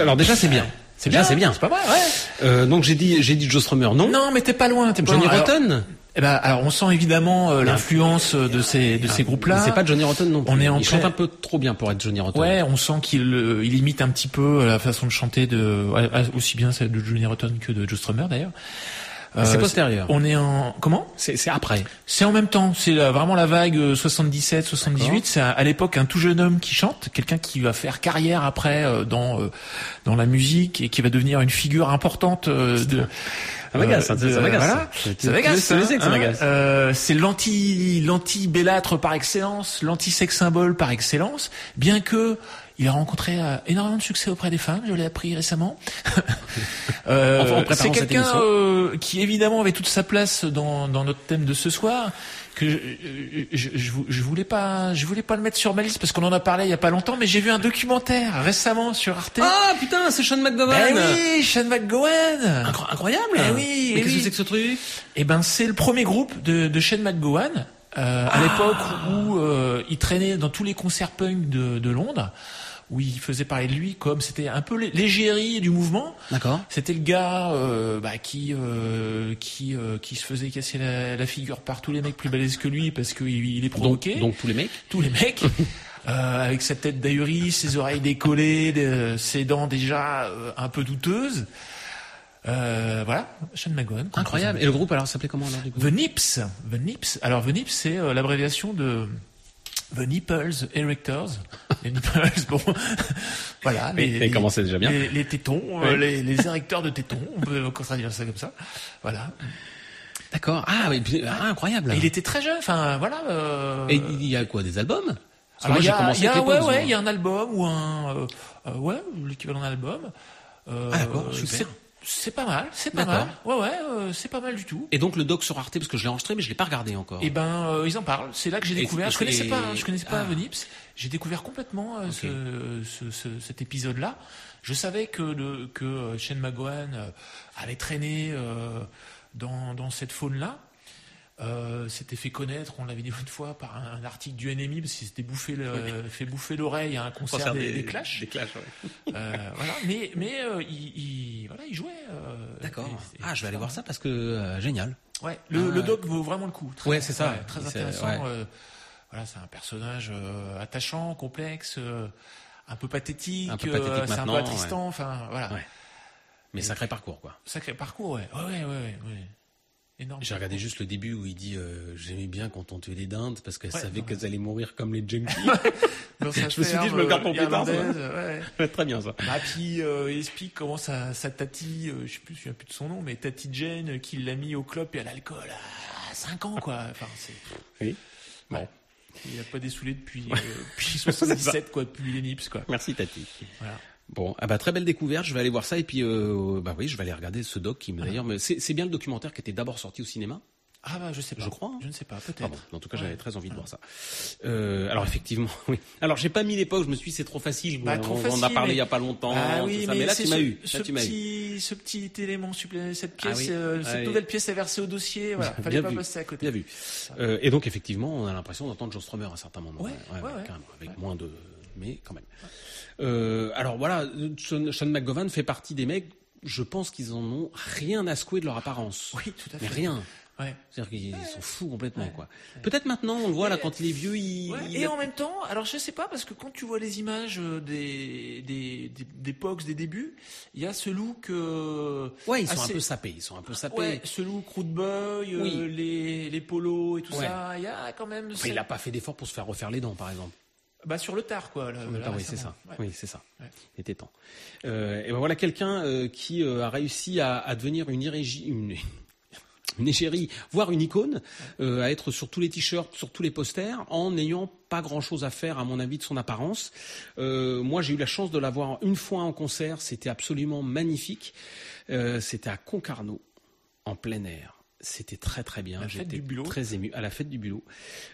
Alors déjà c'est bien. C'est bien, c'est bien. C'est pas mal, ouais. Euh, donc j'ai dit, j'ai dit Joe Strummer, non? Non, mais t'es pas loin, t'es pas Johnny loin. Rotten? Eh ben, alors on sent évidemment euh, l'influence de ces de ces groupes-là. Mais c'est pas Johnny Rotten non plus. On est en Il chante un peu trop bien pour être Johnny Rotten. Ouais, on sent qu'il euh, il imite un petit peu la façon de chanter de ouais, aussi bien celle de Johnny Rotten que de Joe Strummer d'ailleurs. Mais c'est Euh, postérieur. On est en comment? C'est après. C'est en même temps. C'est vraiment la vague 77-78. C'est à, à l'époque un tout jeune homme qui chante, quelqu'un qui va faire carrière après euh, dans euh, dans la musique et qui va devenir une figure importante euh, de. Ça m'agace, euh, ça, m'agace. hein. m'agace. Euh, c'est l'anti l'anti bellâtre par excellence, l'anti sex symbole par excellence. Bien que il a rencontré euh, énormément de succès auprès des femmes, je l'ai appris récemment. Euh, Enfin, c'est quelqu'un euh, qui évidemment avait toute sa place dans, dans notre thème de ce soir. Que je, je, je, vou- je voulais pas, je voulais pas le mettre sur ma liste parce qu'on en a parlé il y a pas longtemps, mais j'ai vu un documentaire récemment sur Arte. Ah putain, c'est Sean McGowan. Eh oui, Sean McGowan. Incro- Incroyable. Eh oui, Mais qu'est-ce oui. que c'est que ce truc? Eh ben, c'est le premier groupe de, de Shane McGowan. Euh, à l'époque où euh, il traînait dans tous les concerts punk de, de Londres, où il faisait parler de lui comme c'était un peu l'é- l'égérie du mouvement. D'accord. C'était le gars euh, bah, qui euh, qui euh, qui se faisait casser la, la figure par tous les mecs plus balèzes que lui parce qu'il il les Donc, provoquait. donc tous les mecs. tous les mecs. euh, avec sa tête d'ahuri, ses oreilles décollées, ses dents déjà euh, un peu douteuses. Euh, voilà, Sean McGowan. Incroyable. Et le groupe alors s'appelait comment alors du coup? The Nips. The Nips. Alors The Nips, c'est euh, l'abréviation de The Nipples Erectors. Les nipples, bon, voilà. Et comment c'est déjà bien. Les, les tétons, euh, Oui. les, les érecteurs de tétons, on peut traduire ça comme ça. Voilà. D'accord. Ah, mais, ah, incroyable. Et il était très jeune, enfin voilà. euh, Et il y a quoi Des albums? Parce Alors, il y a, y a- les ouais, ouais, il y a un album ou un, euh, ouais, l'équivalent d'un album. Euh, Ah, d'accord, super. C'est pas mal, c'est pas mal. Ouais, ouais, euh, c'est pas mal du tout. Et donc le doc sur Arte parce que je l'ai enregistré mais je l'ai pas regardé encore. Et ben, euh, ils en parlent. C'est là que j'ai découvert. et- je connaissais et- pas, hein, je connaissais pas ah. Venips. J'ai découvert complètement euh, ce, ce- ce- cet épisode-là. Je savais que le que euh, Shane McGowan euh, avait traîné euh, dans dans cette faune-là. Euh, s'était fait connaître, on l'avait dit une fois, par un, un article du NMI parce qu'il s'était bouffé le, fait bouffer l'oreille à un concert des, des Clash. Des Clash, ouais. Euh, voilà. Mais mais euh, il, il- voilà, il jouait. euh, D'accord. Ah, je vais aller voir ça parce que euh, génial. Ouais, le, Ah, le ouais. doc vaut vraiment le coup. Très, Ouais, c'est ça. très C'est- intéressant. ouais. euh, voilà, c'est un personnage attachant, complexe, un peu pathétique. Un peu pathétique c'est un peu attristant. Enfin, voilà. Ouais. Mais sacré parcours quoi. Sacré parcours, ouais. Ouais, ouais, ouais, ouais. Énorme. J'ai regardé juste le début où il dit euh, j'aimais bien quand on tuait les dindes parce qu'elle Ouais, savait qu'elles allaient mourir comme les junkies. Dans sa je me suis dit, je me le garde pour plus tard, ouais. Très bien ça. Bah, puis euh, il explique comment sa, sa tati, euh, je sais plus, je me souviens plus de son nom, mais tati Jane, euh, qui l'a mis au club et à l'alcool à 5 ans, quoi. Enfin, c'est. Oui. Ouais. Bon. Il a pas dessoulé depuis, depuis 77, quoi, depuis les Nips, quoi. Merci Tati. Voilà. Bon, ah bah très belle découverte. Je vais aller voir ça et puis euh, bah oui, je vais aller regarder ce doc qui me d'ailleurs me- c'est bien le documentaire qui était d'abord sorti au cinéma? Ah bah je sais pas. Je crois, hein. Je ne sais pas, peut-être. Ah bon, en tout cas, j'avais très envie de voir ça. Euh, alors effectivement, oui. Alors j'ai pas mis l'époque, je me suis dit, c'est trop facile. Bah, on, trop on en facile, a parlé mais- il y a pas longtemps. Ah oui, mais, mais là c'est tu m'as ce, eu. ce Là, tu m'as eu. petit, ce petit élément supplémentaire, cette Ah pièce, oui. euh, Ah cette nouvelle pièce est versée au dossier. Voilà, fallait Bien pas vu. passer à côté. Bien vu. Euh, et donc effectivement, on a l'impression d'entendre Joe Strummer à certains moments. Ouais, ouais, ouais. carrément, avec moins de, mais quand même. Euh, alors voilà, Sean, Sean McGowan fait partie des mecs. Je pense qu'ils en ont rien à secouer de leur apparence. Oui, tout à Mais fait. rien. Ouais. C'est-à-dire qu'ils sont fous complètement, Ouais. quoi. Peut-être maintenant, on le voit là, quand il est vieux, il. Et en même temps, alors je sais pas parce que quand tu vois les images euh, des des des, des Pogs des débuts, il y a ce look. euh, Ouais, ils sont un peu sapés. Ils sont un peu sapés. Ouais, ce look Root Boy, euh, Oui. les les polos et tout ça. Il y a quand même. Enfin, il a pas fait d'effort pour se faire refaire les dents, par exemple. Bah sur le tard quoi. Là, même là, temps, oui, c'est ça. Ouais. Oui, c'est ça. Ouais. Il était temps. Euh, et ben voilà quelqu'un euh, qui euh, a réussi à, à devenir une irégie, une, une égérie, voire une icône, à être sur tous les t-shirts, sur tous les posters, en n'ayant pas grand-chose à faire, à mon avis, de son apparence. Moi, j'ai eu la chance de l'avoir une fois en concert. C'était absolument magnifique. C'était à Concarneau, en plein air. C'était très très bien. J'étais très ému à la fête du bulot.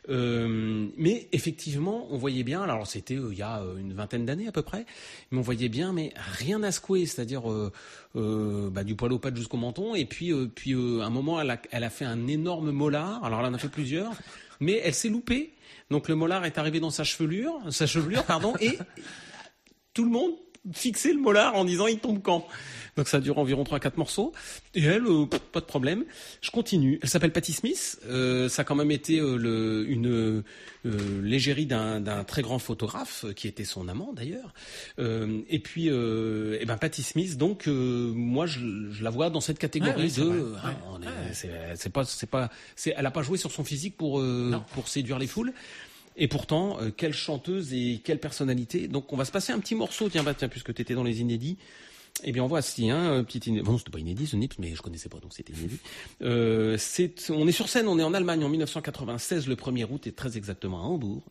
Euh, mais effectivement, on voyait bien. Alors c'était euh, il y a euh, une vingtaine d'années à peu près, mais on voyait bien, mais rien à secouer, c'est-à-dire euh, bah, du poil aux pattes jusqu'au menton. Et puis puis à un moment, elle a, elle a fait un énorme molar. Alors elle en a fait plusieurs, mais elle s'est loupée. Donc le molar est arrivé dans sa chevelure, sa chevelure, pardon, et tout le monde fixait le molar en disant il tombe quand? Donc ça dure environ 3-4 morceaux. Et elle, euh, pas de problème. Je continue. Elle s'appelle Patty Smith. Euh, ça a quand même été euh, le, une euh, l'égérie d'un d'un très grand photographe qui était son amant d'ailleurs. Euh, et puis, euh, eh ben Patty Smith. Donc euh, moi, je, je la vois dans cette catégorie Ouais, ouais, c'est de. on est- Ouais. c'est c'est pas, c'est pas, c'est, elle a pas joué sur son physique pour euh, pour séduire les foules. Et pourtant, euh, quelle chanteuse et quelle personnalité. Donc, on va se passer un petit morceau, tiens, bah, tiens, puisque tu étais dans les inédits. Eh bien, voici un hein, petit inédit. Bon, c'était pas inédit, ce Nips, mais je connaissais pas, donc c'était inédit. Euh, c'est, on est sur scène, on est en Allemagne en 1996, le 1er août, et très exactement à Hambourg.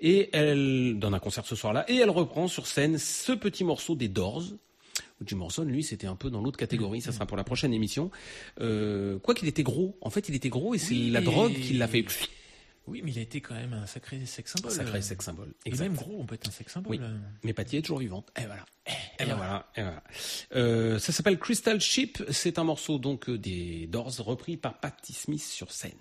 Et elle donne un concert ce soir-là, et elle reprend sur scène ce petit morceau des Doors. Jim Morrison, lui, c'était un peu dans l'autre catégorie, ça sera pour la prochaine émission. Euh, quoi qu'il était gros, en fait, il était gros, et c'est Oui, la drogue qui l'a fait. Oui, mais il a été quand même un sacré sex symbole. Sacré euh. sex symbole. Et même gros, on peut être un sex symbole. Oui. euh. Mais Patty est toujours vivante. Et voilà. Et, Et ben voilà. et voilà. Euh, ça s'appelle Crystal Ship. C'est un morceau donc des Doors repris par Patti Smith sur scène.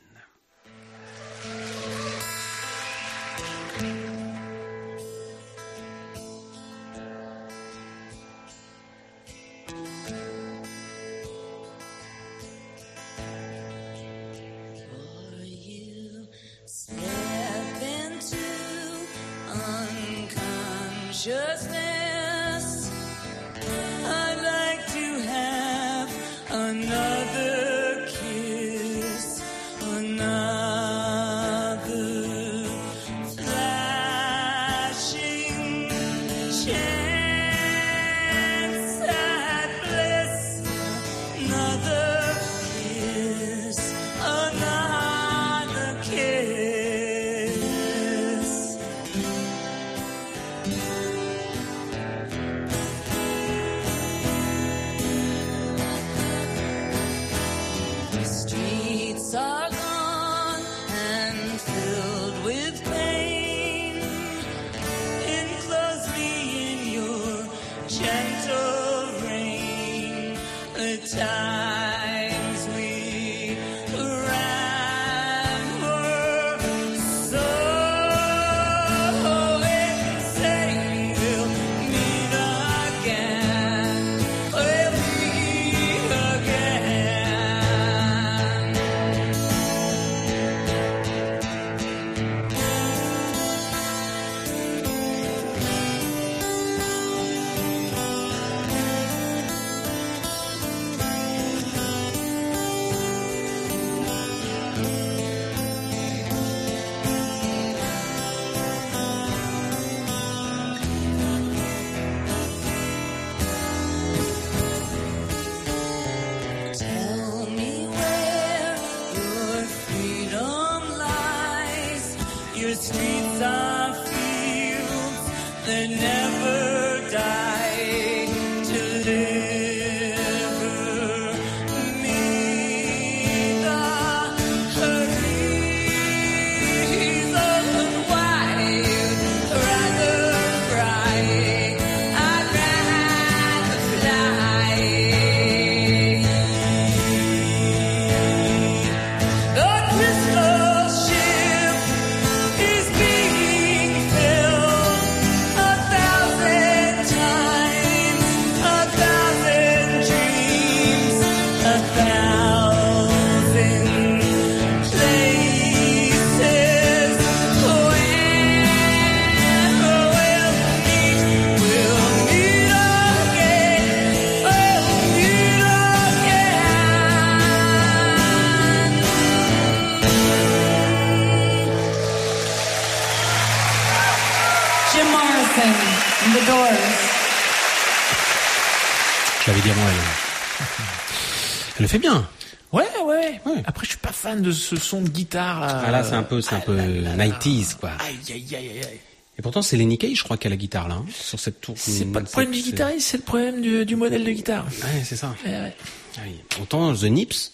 De ce son de guitare là. Ah là, c'est un peu, c'est un peu 90s, quoi. Aïe, aïe, aïe, aïe, aïe. Et pourtant, c'est Lenny Kay, je crois, qui a la guitare, là, hein, sur cette tour. C'est pas le problème du c'est- guitariste, c'est le problème du, du modèle de guitare. Ouais, c'est ça. Ouais, ouais. Ah oui. Autant The Nips.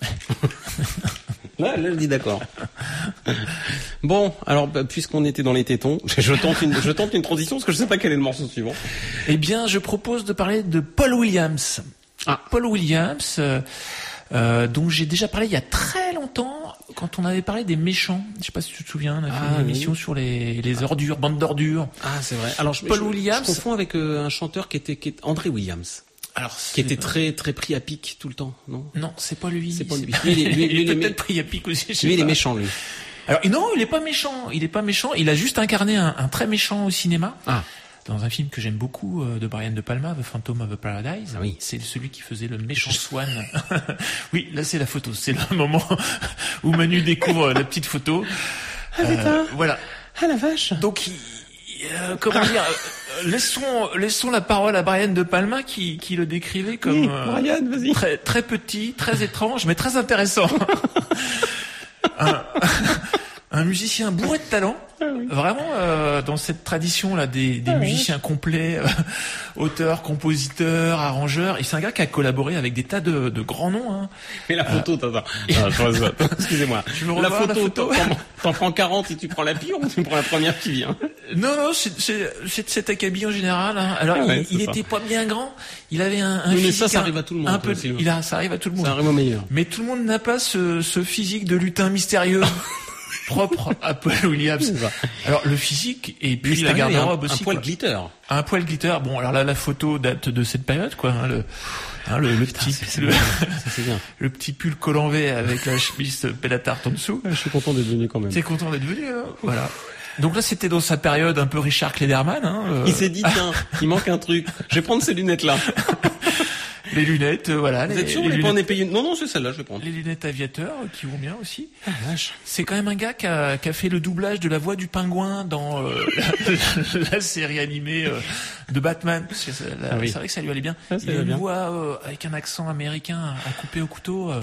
là, là, je dis d'accord. Bon, alors, bah, puisqu'on était dans les tétons, je tente une, je tente une transition parce que je sais pas quel est le morceau suivant. Eh bien, je propose de parler de Paul Williams. Ah. Paul Williams, euh, euh, dont j'ai déjà parlé il y a très longtemps, quand on avait parlé des méchants. Je sais pas si tu te souviens, on a fait Ah, une oui. émission sur les, les ordures, bandes d'ordures. Ah, c'est vrai. Alors, je, Paul je- Williams. Je confonds avec euh, un chanteur qui était, qui André Williams, Alors, qui était très, très pris à pic tout le temps, non? Non, c'est pas lui. C'est pas lui. Lui, il est- lui, il lui, est il est peut-être pris à pic aussi. je sais Lui, il est méchant, lui. Alors non, il est pas méchant. Il est pas méchant. Il a juste incarné un, un très méchant au cinéma. Ah. Dans un film que j'aime beaucoup euh, de Brian De Palma, The Phantom of the Paradise. Ah oui. C'est celui qui faisait le méchant Swan. oui, là c'est la photo. C'est le moment où Manu découvre la petite photo. Euh, voilà. Ah la vache. Donc, il- euh, comment dire euh, Laissons, laissons la parole à Brian De Palma qui, qui le décrivait comme Oui, euh, Brian, vas-y. très, très petit, très étrange, mais très intéressant. un, un musicien bourré de talent, vraiment euh, dans cette tradition là des, des musiciens complets, euh, auteurs, compositeurs, arrangeurs. Et c'est un gars qui a collaboré avec des tas de, de grands noms. Hein. Mais la photo, attends, attends. Ah, ça. Excusez-moi. Tu veux la photo, t'en- prends 40 et tu prends la pire ou tu prends la première qui vient? Non, non, c'est c'est- c'est de cet acabit en général. hein. Alors, Ah ouais, il, c'est il ça. était pas bien grand. Il avait un, un Oui, mais physique ça, ça un- arrive à tout le monde, Un peu, aussi. il a, ça arrive à tout le monde. Ça arrive au meilleur. Mais tout le monde n'a pas ce, ce physique de lutin mystérieux propre à Paul Williams. Alors le physique et puis la Mystérieux garde-robe aussi. Un poil quoi. glitter. Un poil glitter. Bon, alors là, la photo date de cette période, quoi. hein, le, hein, le, le petit, c'est- le, bien. Ça, c'est bien. le petit pull collant V avec la chemise pélatarte en dessous. Je suis content d'être venu quand même. T'es content d'être venu, hein Voilà. Donc là, c'était dans sa période un peu Richard Klederman. Hein, euh, Il s'est dit tiens, il manque un truc. Je vais prendre ces lunettes là. les lunettes, euh, voilà. Vous les, êtes sûr les vous voulez pas en lunettes, Non non, c'est celle-là, je vais prendre. les lunettes aviateurs euh, qui vont bien aussi. Ah, vache. C'est quand même un gars qui a, qui a fait le doublage de la voix du pingouin dans euh, la, la série animée euh, de Batman. C'est Ah oui. c'est vrai que ça lui allait bien. Ah, Il a une bien. voix euh, avec un accent américain à couper au couteau. euh,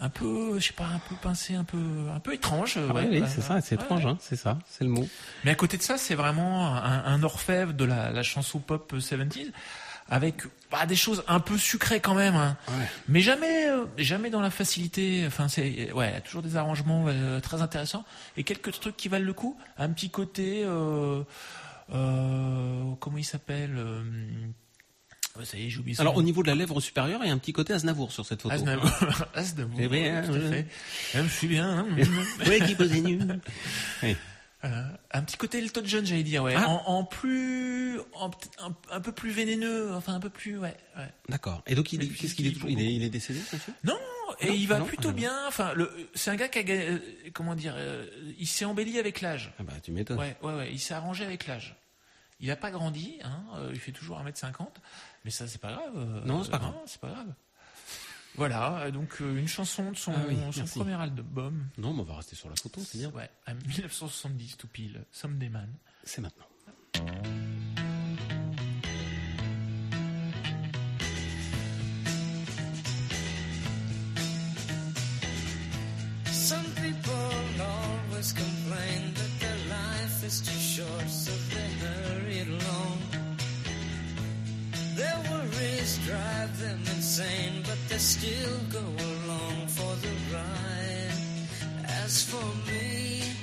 un peu, je sais pas, un peu pincé, un peu, un peu étrange. Ah ouais, oui, c'est ça, c'est ouais, étrange, ouais. hein, c'est ça, c'est le mot. Mais à côté de ça, c'est vraiment un, un orfèvre de la, la chanson pop 70s avec bah, des choses un peu sucrées quand même, hein. Ouais. mais jamais, euh, jamais dans la facilité. Enfin, c'est ouais, il y a toujours des arrangements euh, très intéressants et quelques trucs qui valent le coup. Un petit côté, euh, comment il s'appelle Ça y est, son Alors au niveau de la lèvre supérieure, il y a un petit côté Aznavour sur cette photo. Aznavour. Aznavour, C'est bien, tout à ouais. fait. Je suis bien. hein. Ouais, qui posait nu. Oui. Euh, un petit côté Elton John, j'allais dire, ouais. Ah. En, en plus, en un, un peu plus vénéneux, enfin un peu plus, ouais. ouais. D'accord. Et donc il est, qu'est-ce qu'il est il toujours faut il est, il est décédé, monsieur? Non, et Non, il va non, plutôt non. bien. Enfin, c'est un gars qui a, comment dire, euh, il s'est embelli avec l'âge. Ah bah tu m'étonnes. Ouais, ouais, ouais. Il s'est arrangé avec l'âge. Il n'a pas grandi, hein. euh, il fait toujours 1m50, mais ça c'est pas grave. Non, c'est pas grave. non, c'est pas grave. Voilà, euh, donc euh, une chanson de son, Ah oui, son merci. premier album. Non, mais on va rester sur la photo, c'est bien. Ouais, à 1970 tout pile, Someday Man. C'est maintenant. Some people always complain that their life is too short, so Their worries drive them insane, but they still go along for the ride. As for me,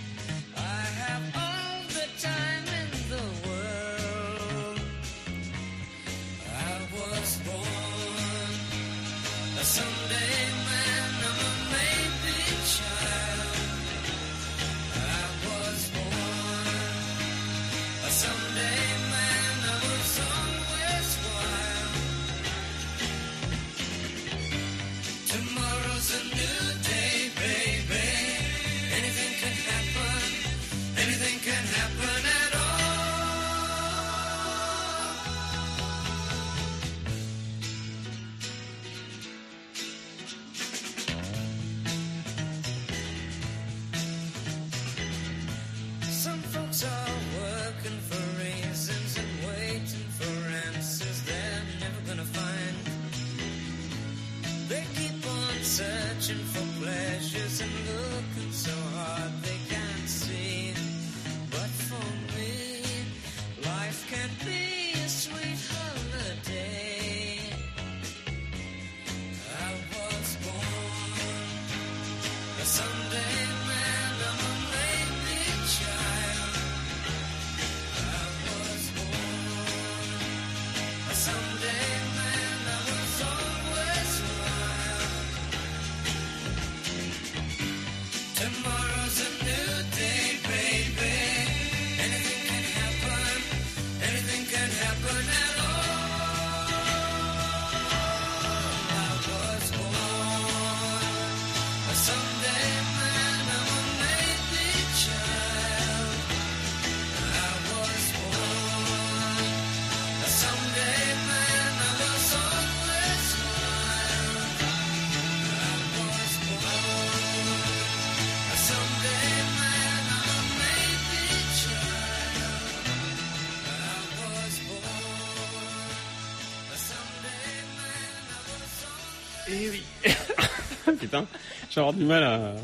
Putain, je vais avoir du mal à.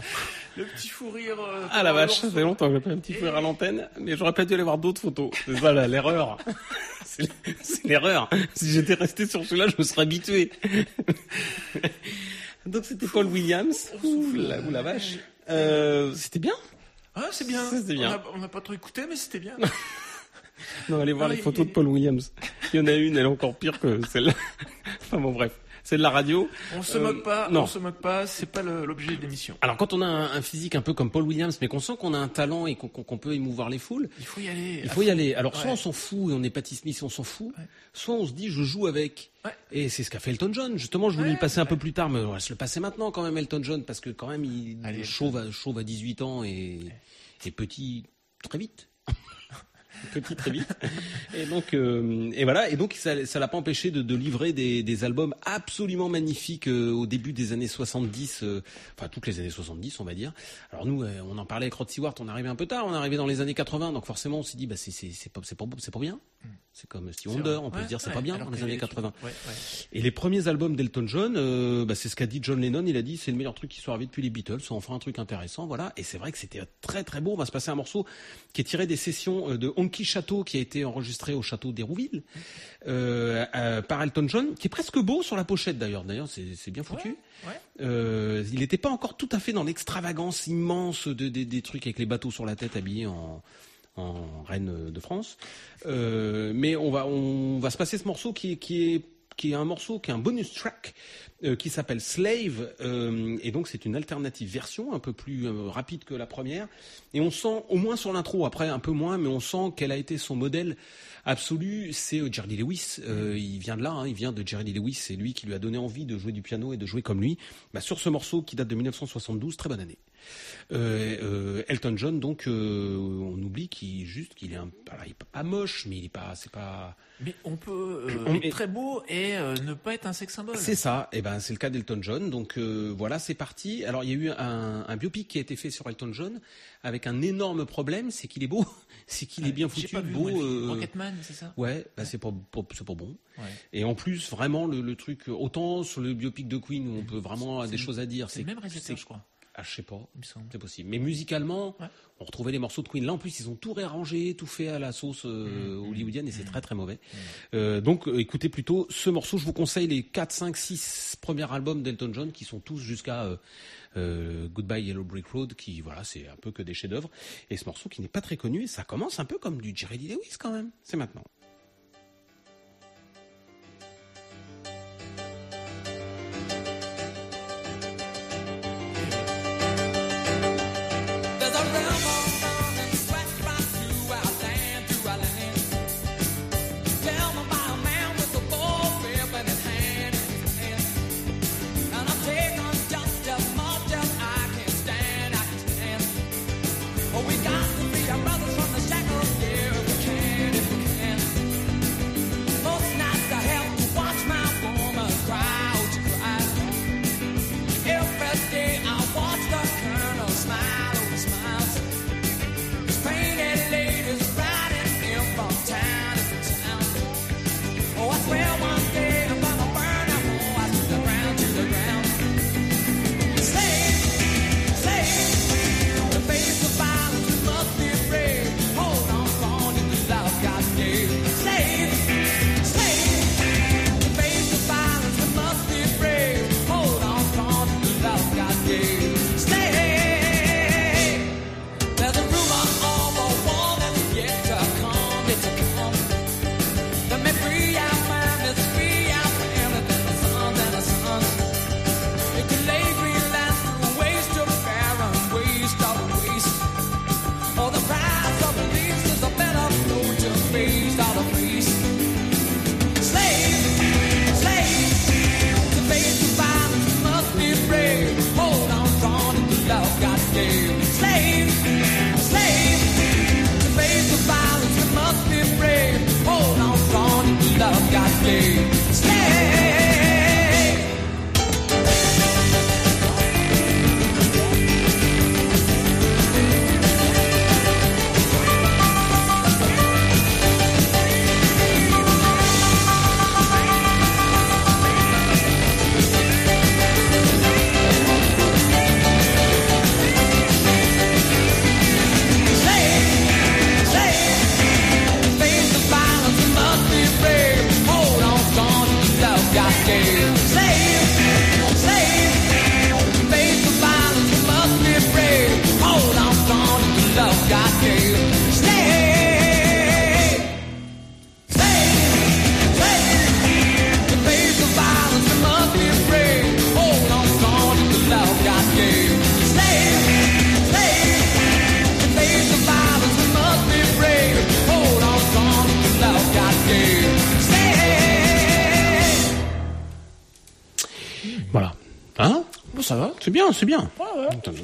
le petit fou rire. euh, Ah la vache, ça fait longtemps que j'ai pas un petit peu à l'antenne, mais j'aurais pas dû aller voir d'autres photos. C'est ça l'erreur. C'est l'erreur. Si j'étais resté sur celui-là, je me serais habitué. Donc c'était Paul Williams. Ouh la, ouh, la vache. Euh, c'était bien. Ah, c'est bien. Bien. On n'a pas trop écouté, mais c'était bien. Non, allez voir les il- photos de Paul Williams. Il y en a une, elle est encore pire que celle-là. Enfin bon, bref. C'est de la radio. On se Euh, moque pas, non. on se moque pas, c'est pas l'objet de l'émission. Alors quand on a un, un physique un peu comme Paul Williams, mais qu'on sent qu'on a un talent et qu'on peut émouvoir les foules, Il faut y aller. il faut y aller. Alors soit on s'en fout et on est Patti Smith et on s'en fout, Ouais. soit on se dit je joue avec. Ouais. Et c'est ce qu'a fait Elton John. Justement, je voulais le passer un peu plus tard, mais on va se le passer maintenant quand même Elton John parce que quand même il Allez, chauve à, chauve à 18 ans et, et petit très vite. Petit très vite. Et donc, euh, et voilà. Et donc, ça, l'a pas empêché de, livrer des, albums absolument magnifiques euh, au début des années 70, euh, enfin toutes les années 70, on va dire. Alors nous, euh, on en parlait avec Rod Stewart, on arrivait un peu tard, on arrivait dans les années 80, donc forcément, on s'est dit, bah c'est pas c'est pas c'est pas bien. C'est comme Steve C'est Wonder, on peut Ouais, se dire c'est ouais, pas bien dans les années avait des 80. trucs- ouais, ouais. Et les premiers albums d'Elton John, euh, bah, c'est ce qu'a dit John Lennon. Il a dit c'est le meilleur truc qui soit arrivé depuis les Beatles. On fera un truc intéressant, voilà. Et c'est vrai que c'était très très beau. On va se passer un morceau qui est tiré des sessions euh, de Honky Château qui a été enregistré au château d'Hérouville euh, euh, par Elton John, qui est presque beau sur la pochette d'ailleurs. D'ailleurs, c'est bien foutu. Il n'était pas encore tout à fait dans l'extravagance immense de, des- des trucs avec les bateaux sur la tête habillés en, en reine de France. Euh, mais on va, on va se passer ce morceau qui est, qui est, qui est un morceau, qui est un bonus track, euh, qui s'appelle Slave. euh, et donc c'est une alternative version, un peu plus rapide que la première. Et on sent, au moins sur l'intro, après un peu moins, mais on sent quel a été son modèle absolu, c'est Jerry Lewis. Il vient de là, hein, il vient de Jerry Lewis. C'est lui qui lui a donné envie de jouer du piano et de jouer comme lui. Bah, sur ce morceau qui date de 1972, très bonne année. Euh, euh, Elton John, donc, euh, on oublie qu'il juste qu'il est un, voilà, il est pas moche, mais il est pas, c'est pas. Mais on peut euh, On être très beau et ne pas être un sex symbole. C'est ça. Et ben, c'est le cas d'Elton John. Donc voilà, c'est parti. Alors il y a eu un, un biopic qui a été fait sur Elton John avec un énorme problème, c'est qu'il est beau, c'est qu'il est bien foutu, pas vu, beau. moi, Rocketman, c'est ça? Ouais, bah c'est pas, pas- c'est pas bon. Ouais. Et en plus, vraiment, le, le truc, autant sur le biopic de Queen où on peut vraiment avoir des choses à dire. C'est le même réalisateur, je crois. Ah, je sais pas. Il me semble. C'est possible. Mais musicalement, Ouais. on retrouvait les morceaux de Queen. Là, en plus, ils ont tout réarrangé, tout fait à la sauce euh, Mmh. hollywoodienne et c'est très très mauvais. Euh, donc, euh, écoutez plutôt ce morceau. Je vous conseille les 4, 5, 6 premiers albums d'Elton John qui sont tous jusqu'à euh, Goodbye Yellow Brick Road, qui, voilà, c'est un peu que des chefs-d'œuvre. Et ce morceau qui n'est pas très connu, et ça commence un peu comme du Jerry Lee Lewis quand même. C'est maintenant.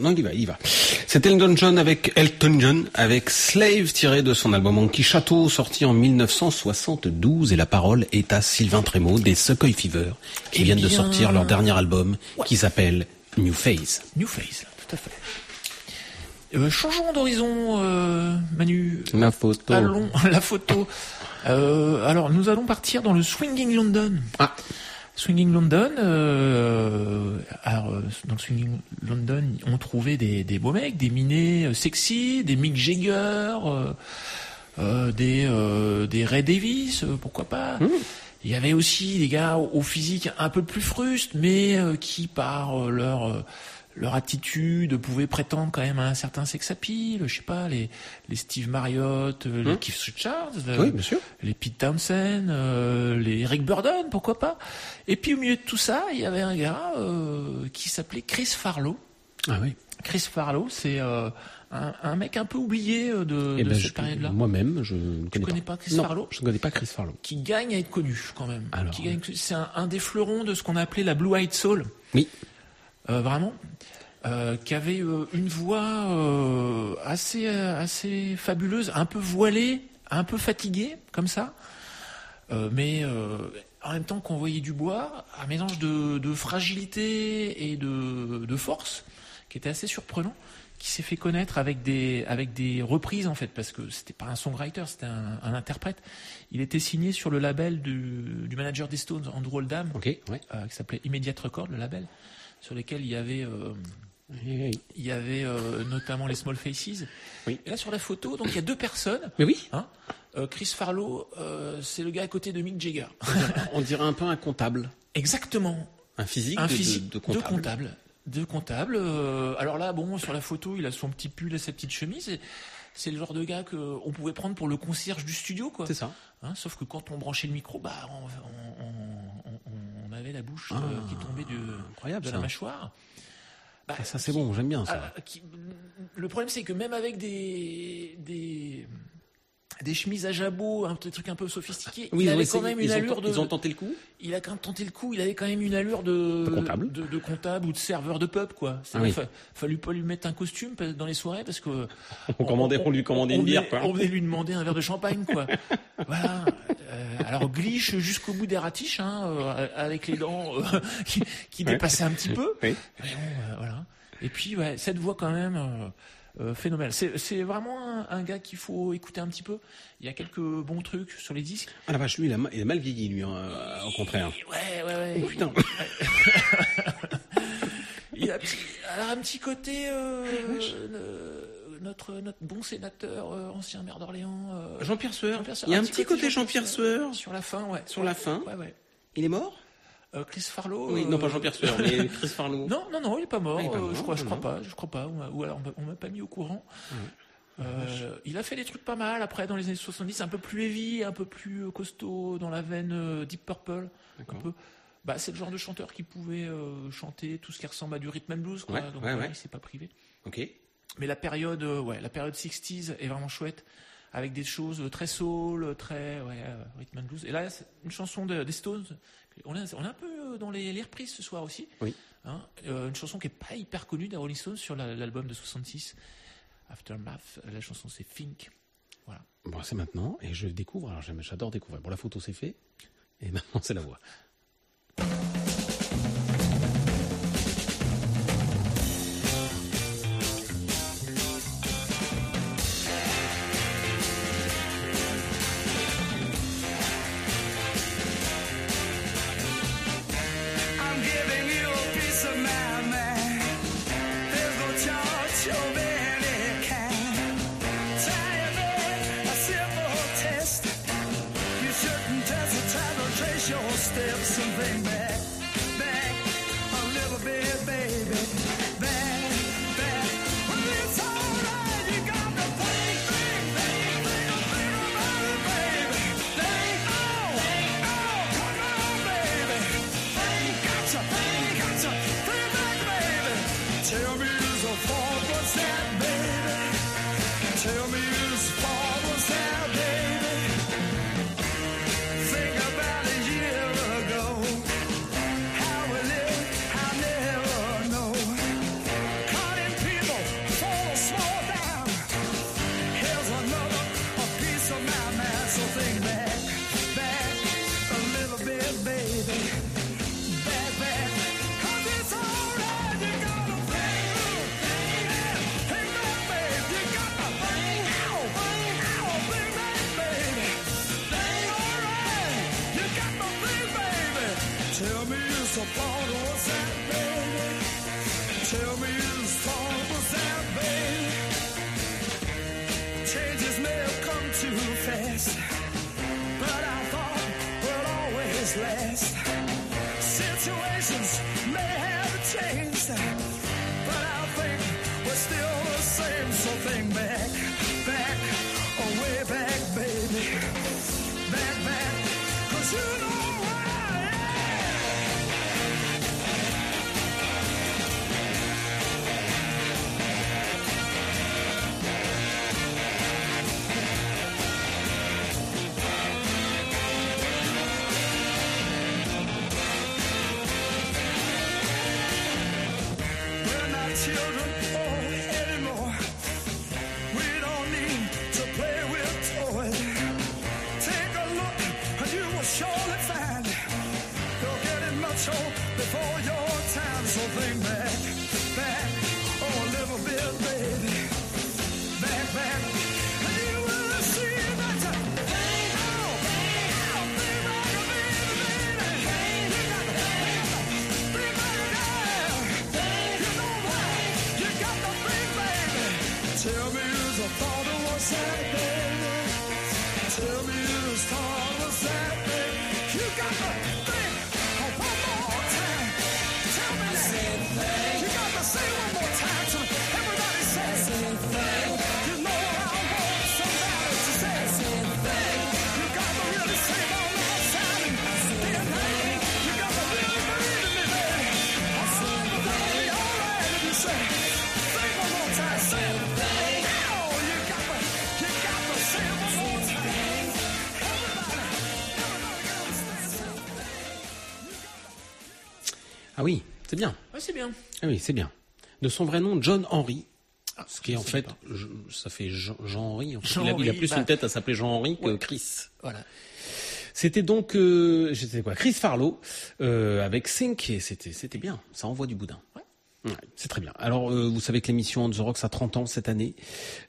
Va. Non, il va, il va. C'était Elton John avec Elton John avec Slave tiré de son album Monkey Château sorti en 1972 et la parole est à Sylvain Trémaud des Succoy Fever qui Eh viennent de sortir leur dernier album qui s'appelle New Phase. New Phase, tout à fait. Euh, changeons d'horizon, euh, Manu. La photo. Allons, la photo. Euh, alors, nous allons partir dans le Swinging London. Ah. Swinging London, euh, alors, euh, dans le Swinging London, on trouvait des, des beaux mecs, des minés euh, sexy, des Mick Jagger, euh, euh, des, euh, des Ray Davis, euh, pourquoi pas. Il y avait aussi des gars au, au physique un peu plus frustes, mais euh, qui, par leur euh, leur attitude, pouvaient prétendre quand même à un certain sex appeal. Je sais pas, les les Steve Marriott, euh, les Keith Richards, euh, Oui, bien sûr. les Pete Townsend, euh, les Eric Burdon, pourquoi pas. Et puis au milieu de tout ça, il y avait un gars euh, qui s'appelait Chris Farlow. Ah oui. Chris Farlow, c'est euh, un, un mec un peu oublié de, Eh de ben, cette période-là Moi-même, je ne connais, connais pas Chris non, Farlow Je ne connais pas Chris Farlow. qui gagne à être connu quand même. Alors. Qui gagne- c'est un, un des fleurons de ce qu'on appelait la Blue Eyed Soul. Oui. Euh, vraiment. Euh, qui avait euh, une voix assez assez fabuleuse, un peu voilée, un peu fatiguée comme ça, mais en même temps qu'on voyait du bois, un mélange de, de fragilité et de, de force qui était assez surprenant, qui s'est fait connaître avec des avec des reprises en fait, parce que c'était pas un songwriter, c'était un, un interprète. Il était signé sur le label du, du manager des Stones, Andrew Oldham, ouais. euh, qui s'appelait Immediate Record, le label, sur lequel il y avait euh, Oui, oui. il y avait euh, notamment les Small Faces. Oui. Et là sur la photo, donc il y a deux personnes. Mais oui, Hein Euh, Chris Farlow, c'est le gars à côté de Mick Jagger. on dirait un peu un comptable. Exactement. Un physique, Un de, de- physique de comptable. comptable. De comptable. Alors là, bon, sur la photo, il a son petit pull et sa petite chemise. et C'est le genre de gars que on pouvait prendre pour le concierge du studio, quoi. C'est ça. Hein, sauf que quand on branchait le micro, bah, on, on- avait la bouche Ah, euh, qui tombait de, incroyable, de ça. la mâchoire. Bah, Ah, ça c'est bon, j'aime bien ça. ah, qui- le problème, c'est que même avec des, des, des chemises à jabot, un petit truc un peu sophistiqué, Oui, il avait quand même une allure de. ils ont tenté le coup Il a quand même tenté le coup. Il avait quand même une allure de, De comptable. de, de comptable ou de serveur de pub, quoi. Ah oui. Il fa- fallu pas lui mettre un costume dans les soirées parce que On commandait- on lui commandait une bière, quoi. On venait lui demander un verre de champagne, quoi. voilà. Euh, alors gliche jusqu'au bout des ratiches, hein, euh, avec les dents euh, qui, qui Ouais. dépassaient un petit peu. Oui. Mais bon, euh, voilà. Et puis, ouais, cette voix quand même euh, euh, phénoménale. C'est vraiment un, un gars qu'il faut écouter un petit peu. Il y a quelques bons trucs sur les disques. Ah la vache, lui, il a, ma- il a mal vieilli, lui, hein, au contraire. Ouais, ouais, ouais. Oh, putain. Il a petit- alors un petit côté euh, notre notre bon sénateur euh, ancien maire d'Orléans. euh, Jean-Pierre Sueur. Il y a un petit côté Jean-Pierre Jean-Pierre Sueur. sur la fin, ouais. Sur la fin. Ouais, ouais. Il est mort? Euh, Chris Farlow. Oui, non pas Jean-Pierre Sueur, mais Chris Farlow. Non, non, non, il est pas mort. Ah, il est pas euh, mort, je crois, je crois pas, je crois pas. Ou, alors on m'a- pas mis au courant. Euh, il a fait des trucs pas mal après dans les années 70, un peu plus heavy, un peu plus costaud dans la veine Deep Purple. Un peu. Bah, c'est le genre de chanteur qui pouvait euh, chanter tout ce qui ressemble à du rhythm and blues. Quoi. Ouais, Donc ouais, ouais. il s'est pas privé. Ok. Mais la période, euh, ouais, la période 60s est vraiment chouette, avec des choses très soul, très ouais, rhythm and blues. Et là, une chanson de- des Stones. On est, on est un peu euh, dans les, les reprises ce soir aussi. Oui. Hein, euh, une chanson qui est pas hyper connue des Rolling Stones sur la- l'album de 66, Aftermath. La chanson c'est Think. Voilà. Bon, c'est maintenant, et je découvre, alors j'adore découvrir. Bon, la photo c'est fait, et maintenant c'est la voix. C'est bien. Ah oui, c'est bien. De son vrai nom, John Henry. ce qui est en fait, je- ça fait Jean- Jean-Henri. En fait. Jean il, a, il a Henry, plus bah. une tête à s'appeler Jean-Henri que. Chris. Voilà. C'était donc, euh, je sais quoi, Chris Farlow euh, avec Sync et c'était c'était bien. Ça envoie du boudin. Ouais, c'est très bien. Alors, euh, vous savez que l'émission On the Rocks a 30 ans cette année.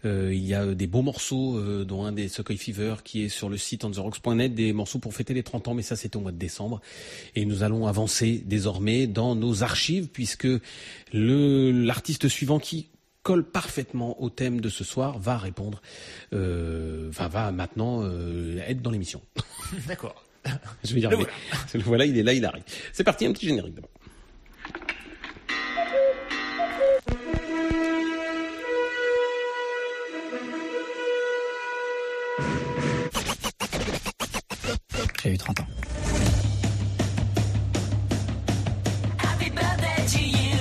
Euh, il y a euh, des beaux morceaux, euh, dont un des Suckey Fever qui est sur le site ontherocks.net, des morceaux pour fêter les 30 ans, mais ça c'était au mois de décembre. Et nous allons avancer désormais dans nos archives, puisque le l'artiste suivant qui colle parfaitement au thème de ce soir va répondre, euh, enfin va maintenant euh, être dans l'émission. D'accord. Je vais dire, Le mais- le voilà, il est là, il arrive. C'est parti, un petit générique d'abord. J'ai eu 30 ans. Happy birthday to you.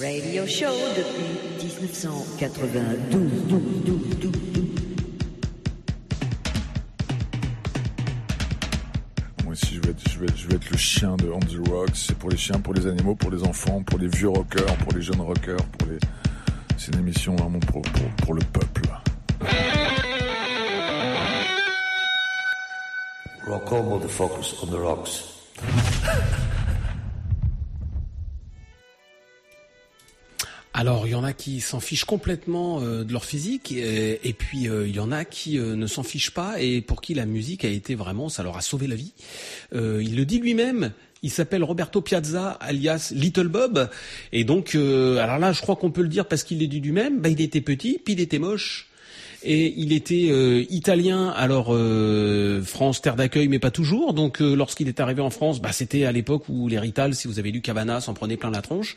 Radio Show depuis 1992. Dou, dou, dou, dou. Moi aussi, je vais, être, je, vais, je vais être le chien de On the Rocks. C'est pour les chiens, pour les animaux, pour les enfants, pour les vieux rockers, pour les jeunes rockers, pour les. C'est une émission vraiment pour, pour, pour le peuple. Rock on, motherfuckers, on the rocks. Alors, il y en a qui s'en fichent complètement euh, de leur physique, et, et puis euh, il y en a qui euh, ne s'en fichent pas et pour qui la musique a été vraiment, ça leur a sauvé la vie. Euh, il le dit lui-même. Il s'appelle Roberto Piazza, alias Little Bob, et donc, euh, alors là, je crois qu'on peut le dire parce qu'il le dit lui-même. Bah, il était petit, puis il était moche. Et il était euh, italien, alors euh, France terre d'accueil, mais pas toujours. Donc euh, lorsqu'il est arrivé en France, bah, c'était à l'époque où les Rital, si vous avez lu Cavana, s'en prenait plein la tronche.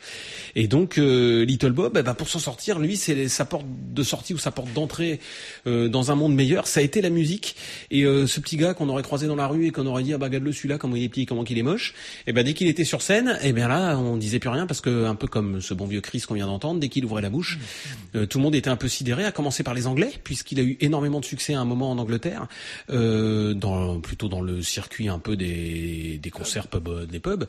Et donc euh, Little Bob, eh ben, pour s'en sortir, lui, c'est sa porte de sortie ou sa porte d'entrée euh, dans un monde meilleur. Ça a été la musique. Et euh, ce petit gars qu'on aurait croisé dans la rue et qu'on aurait dit ah bah regarde-le celui-là, comment il est petit, comment il est moche. Et ben dès qu'il était sur scène, et bien là, on disait plus rien parce que un peu comme ce bon vieux Chris qu'on vient d'entendre, dès qu'il ouvrait la bouche, euh, tout le monde était un peu sidéré, à commencer par les Anglais, puisqu'il a eu énormément de succès à un moment en Angleterre, euh, dans, plutôt dans le circuit un peu des, des concerts pub, euh, des pubs,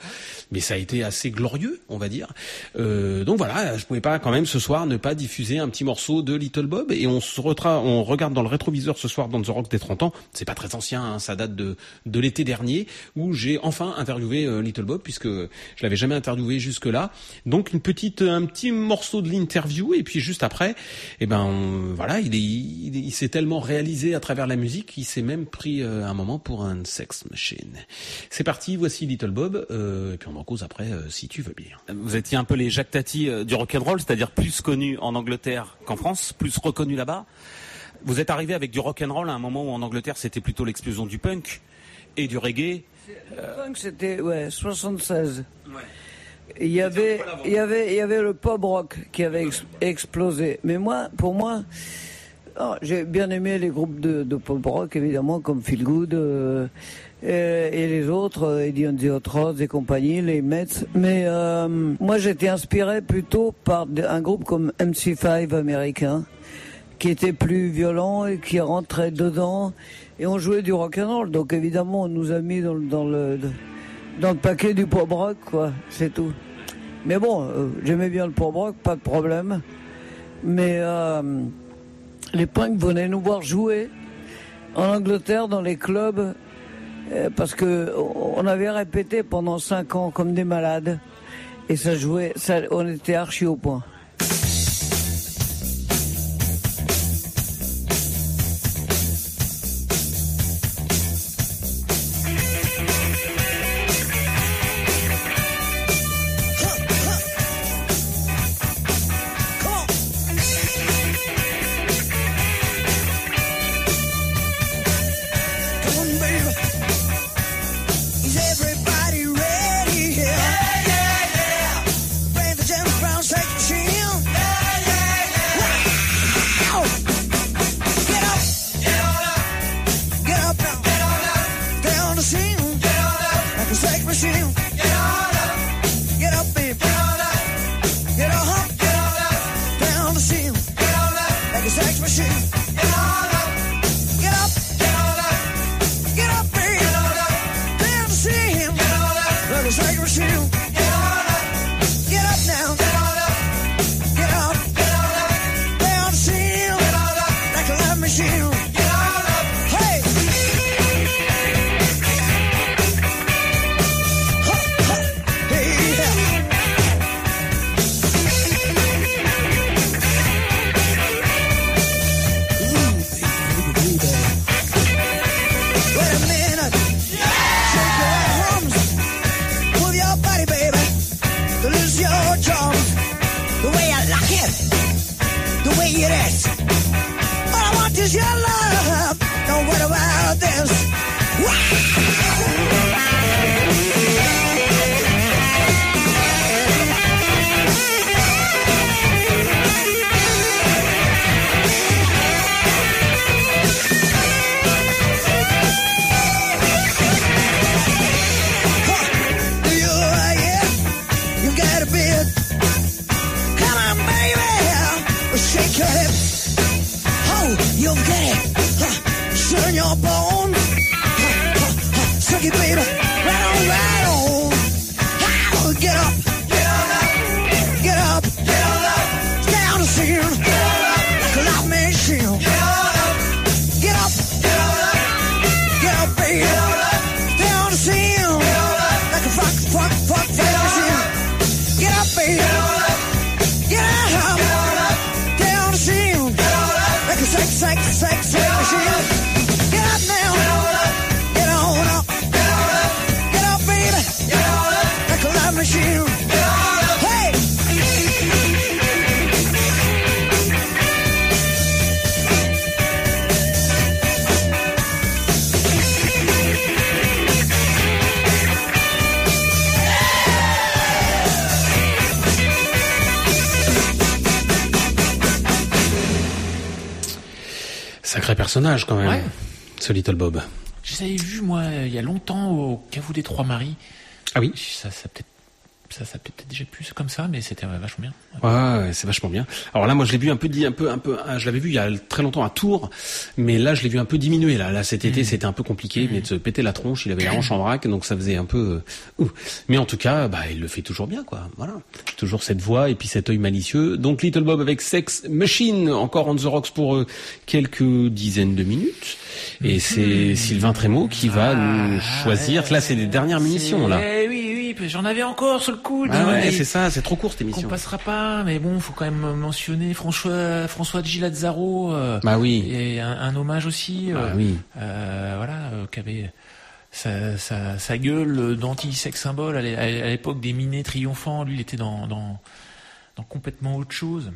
mais ça a été assez glorieux, on va dire. Euh, donc voilà, je pouvais pas quand même ce soir ne pas diffuser un petit morceau de Little Bob, et on se retra on regarde dans le rétroviseur ce soir dans The Rock des 30 ans, c'est pas très ancien, hein, ça date de, de l'été dernier, où j'ai enfin interviewé euh, Little Bob, puisque je l'avais jamais interviewé jusque-là. Donc une petite, un petit morceau de l'interview, et puis juste après, eh ben voilà, il est, il, il s'est tellement réalisé à travers la musique qu'il s'est même pris euh, un moment pour un sex machine. C'est parti, voici Little Bob, euh, et puis on en cause après euh, si tu veux bien. Vous étiez un peu les Jacques Tati euh, du rock'n'roll, c'est-à-dire plus connus en Angleterre qu'en France, plus reconnus là-bas. Vous êtes arrivé avec du rock'n'roll à un moment où en Angleterre c'était plutôt l'explosion du punk et du reggae. Le punk, c'était ouais, 76. Il y avait, il y avait, il y avait le pop rock qui avait ex- explosé. Mais moi, pour moi, oh, j'ai bien aimé les groupes de, pop rock, évidemment, comme Feel Good euh, et, et les autres, euh, Eddie and the Hot Rods et compagnie, les Mets. Mais euh, moi, j'étais inspiré plutôt par un groupe comme MC5 américain, qui était plus violent et qui rentrait dedans. Et on jouait du rock and roll. Donc évidemment, on nous a mis dans, dans le dans le paquet du pop rock, quoi. C'est tout. Mais bon, euh, j'aimais bien le pop rock, pas de problème. Mais euh, les punks venaient nous voir jouer en Angleterre dans les clubs euh, parce que on avait répété pendant cinq ans comme des malades et ça jouait, ça, on était archi au point. Sacré personnage quand même, Ouais. ce Little Bob. Je l'avais vu, moi, euh, il y a longtemps, au Caveau des Trois Maris. Ah oui Ça, ça peut-être. Ça, ça peut peut-être déjà plus comme ça, mais c'était euh, vachement bien. Ouais, ouais, c'est vachement bien. Alors là, moi, je l'ai vu un peu, un peu, un peu. ah, Je l'avais vu il y a très longtemps à Tours, mais là, je l'ai vu un peu diminuer. Là, là, cet été, c'était un peu compliqué. Il venait de se péter la tronche. Il avait la hanche en vrac, donc ça faisait un peu. ouh. Mais en tout cas, bah, il le fait toujours bien, quoi. Voilà, toujours cette voix et puis cet œil malicieux. Donc Little Bob avec Sex Machine, encore on the rocks pour euh, quelques dizaines de minutes. Et c'est Sylvain Trémaud qui va nous choisir. Là, c'est les dernières munitions, là. Eh oui, j'en avais encore sur le coude. Ah ouais, c'est ça, c'est trop court cette émission. passera pas, mais bon, faut quand même mentionner François François de Gilazzaro. euh, Bah oui. Et un, un hommage aussi. Bah euh, oui. euh, voilà, euh, qui avait sa, sa, sa gueule d'anti-sex symbole à l'é- à l'époque des minés triomphants. Lui, il était dans, dans, dans complètement autre chose.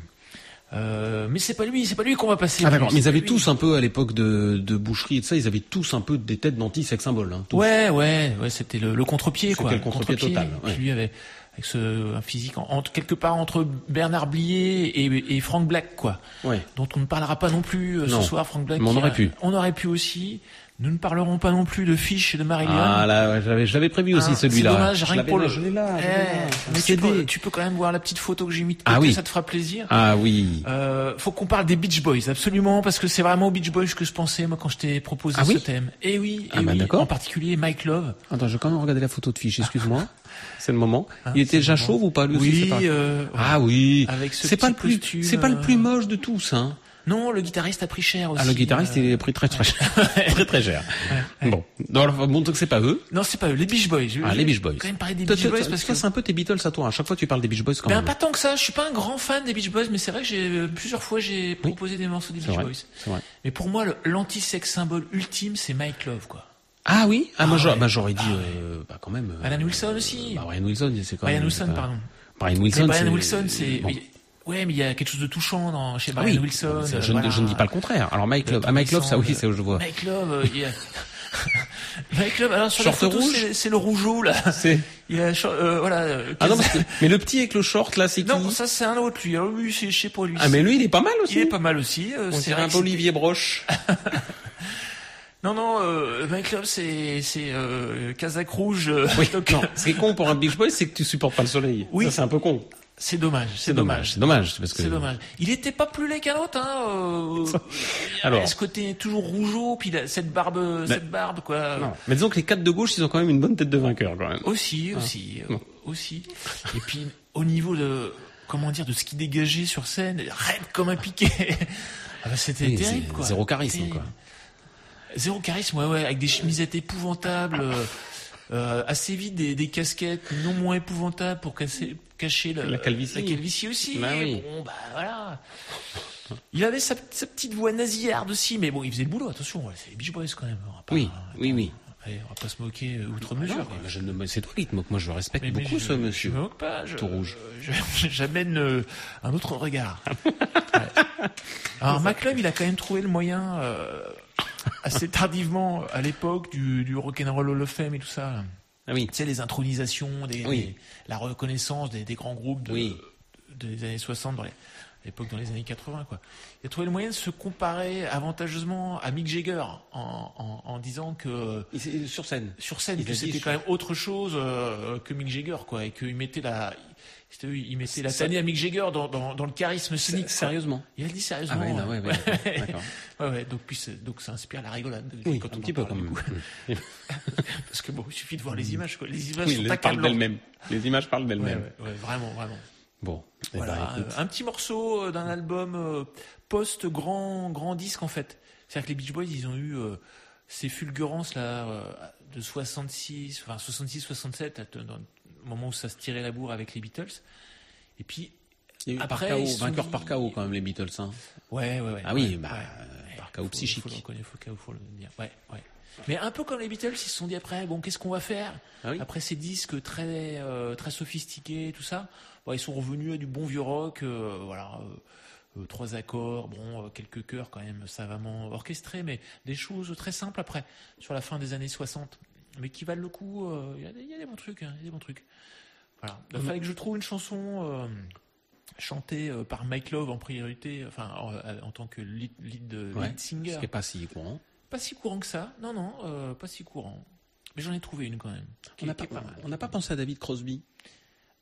Euh, mais c'est pas lui, c'est pas lui qu'on va passer. Ah d'accord, mais ils pas avaient lui. tous un peu à l'époque de, de boucherie et de ça, ils avaient tous un peu des têtes d'anti-sex symbole. Hein. Ouais, ouais, ouais, c'était le, le contre-pied, quoi. le contre-pied total, Puis ouais. lui avait avec ce un physique en- entre quelque part entre Bernard Blier et, et Frank Black, quoi. Ouais. Dont on ne parlera pas non plus euh, Non. ce soir, Frank Black. Mais on qui aurait a- pu. On aurait pu aussi. Nous ne parlerons pas non plus de Fish et de Marillion. Ah là, ouais, j'avais, j'avais prévu aussi Hein, celui-là. C'est dommage, rien que pour le. je l'ai là, je l'ai Eh, mais tu peux, tu peux quand même voir la petite photo que j'ai mis de côté, Ah oui. ça te fera plaisir. Ah oui. Euh, faut qu'on parle des Beach Boys, absolument, parce que c'est vraiment aux Beach Boys que je pensais, moi, quand je t'ai proposé Ah ce oui thème. Et oui, Ah et bah oui, d'accord. en particulier Mike Love. Attends, je vais quand même regarder la photo de fiche, excuse-moi. C'est le moment. Hein, Il était déjà chauve ou pas lui aussi, Oui, c'est pas... euh, Ah oui. Avec ce c'est pas le petit plus, costume, c'est pas le euh, plus moche de tous, hein. Non, le guitariste a pris cher aussi. Ah, le guitariste, euh, il est pris très très cher. très très cher. Bon. Bon, donc c'est pas eux. Non, c'est pas eux, les Beach Boys. Je- Ah, les Beach Boys. Quand même parler des Beach Boys parce que. c'est un peu tes Beatles à toi. À chaque fois, tu parles des Beach Boys quand Ben, même. pas tant que ça, je suis pas un grand fan des Beach Boys, mais c'est vrai que j'ai euh, plusieurs fois j'ai proposé des morceaux des Beach Boys. Mais pour moi, l'anti-sex symbole ultime, c'est Mike Love, quoi. Ah oui? Ah, moi, Ah j'aurais, bah, dit, euh, bah, quand même. euh, Alan Wilson aussi. Bah, Brian Wilson, c'est quand Brian même. Wilson, c'est pas- pardon. Brian Wilson, Brian Wilson, c'est. Ouais, mais il y a quelque chose de touchant dans, chez Ah Brian oui, Wilson. euh, je, ne- voilà. je ne dis pas le contraire. Alors Mike Love, ah Mike Love, ça oui, c'est où je vois. Mike Love, euh, il y a... Mike Love, alors sur Short la photo, rouge c'est- le rougeau, là. C'est. Il y a, euh, voilà. Ah non, que- mais le petit avec le short là, c'est qui Non, ça c'est un autre, lui. Alors, lui, c'est, je sais pas lui. Ah mais lui, il est pas mal aussi. Il est pas mal aussi. euh, On c'est un peu Olivier Broche. Non, non, euh, Mike Love, c'est, c'est, euh, Kazakh rouge. euh, Oui, donc, non, ce qui est con pour un Beach Boy, c'est que tu supportes pas le soleil. Oui. C'est un peu con. C'est dommage, c'est, dommage, c'est dommage, parce que. C'est dommage. Il était pas plus laid qu'un autre, hein. Euh, Alors. ce côté toujours rougeau, puis cette barbe, cette barbe, quoi. Non. Mais disons que les quatre de gauche, ils ont quand même une bonne tête de vainqueur, quand même. Aussi, Ah. aussi, Bon. aussi. Et puis au niveau de comment dire de ce qui dégageait sur scène, raide comme un piquet. Ah bah, c'était Oui, terrible quoi. zéro charisme, quoi. Zéro charisme, ouais, ouais, avec des chemisettes épouvantables. euh, euh, assez vite des, des casquettes non moins épouvantables pour casser, cacher le- La calvitie. la calvitie aussi. Bah oui. Bon bah voilà. Il avait sa, sa petite voix nasillarde aussi, mais bon, il faisait le boulot. Attention, c'est les Beach Boys quand même. Pas- Oui, oui, oui. Allez, on va pas se moquer euh, outre mesure. Non, quoi. mais je ne me- c'est toi qui te moques. Moi, je respecte Mais- mais beaucoup je- ce monsieur. Je me moque pas. Je, Tout rouge. J'amène euh, un autre regard. Ouais. Alors, McLove, il a quand même trouvé le moyen, euh, assez tardivement, à l'époque, du, du Rock'n'Roll Hall of Fame et tout ça. Ah oui. Tu sais, les intronisations, des, Oui. des- la reconnaissance des, des grands groupes de, Oui. des années 60, dans les, à l'époque dans les années 80. Quoi. Il a trouvé le moyen de se comparer avantageusement à Mick Jagger en, en, en disant que Sur scène. sur scène Il que c'était sur- quand même autre chose euh, que Mick Jagger quoi et qu'il mettait la il mettait la tannée à Mick Jagger dans, dans, dans le charisme scénique. Sérieusement. il a dit sérieusement Ah ouais, non, ouais, ouais, d'accord, d'accord. Ouais, ouais, donc puis c'est- donc ça inspire la rigolade Oui, quand un on petit peu parle, quand même. parce que bon il suffit de voir les images quoi les images Oui, sont elles parlent d'elles-mêmes. Les images parlent d'elles-mêmes. ouais, vraiment vraiment Bon. eh voilà, ben, un petit morceau euh, d'un album euh, post grand grand disque en fait. C'est-à-dire que les Beach Boys, ils ont eu euh, ces fulgurances là euh, de 66, enfin 66 67 à- dans le moment où ça se tirait la bourre avec les Beatles. Et puis Il y a eu après, par KO, vainqueur dit- par KO quand même les Beatles. Hein. ouais ouais ouais. Ah oui, ouais, bah, ouais. par KO faut- psychique. Faut, le reconnaître, faut, faut le dire. Ouais ouais. Mais un peu comme les Beatles, ils se sont dit après, bon, qu'est-ce qu'on va faire Ah oui. après ces disques très euh, très sophistiqués, tout ça? Bon, Ils sont revenus à du bon vieux rock, euh, voilà, euh, trois accords, bon, quelques chœurs quand même savamment orchestrés, mais des choses très simples après, sur la fin des années 60, mais qui valent le coup. euh, Il y, a des- il y a des bons trucs, hein, il y a des bons trucs. Voilà. Il fallait que je trouve une chanson euh, chantée euh, par Mike Love en priorité, enfin en, euh, en tant que lead, lead, lead Ouais, singer. Ce qui pas si courant. Pas si courant que ça, non, non, euh, pas si courant. Mais j'en ai trouvé une quand même. qui On n'a pas, pas mal. on n'a pas pensé à David Crosby.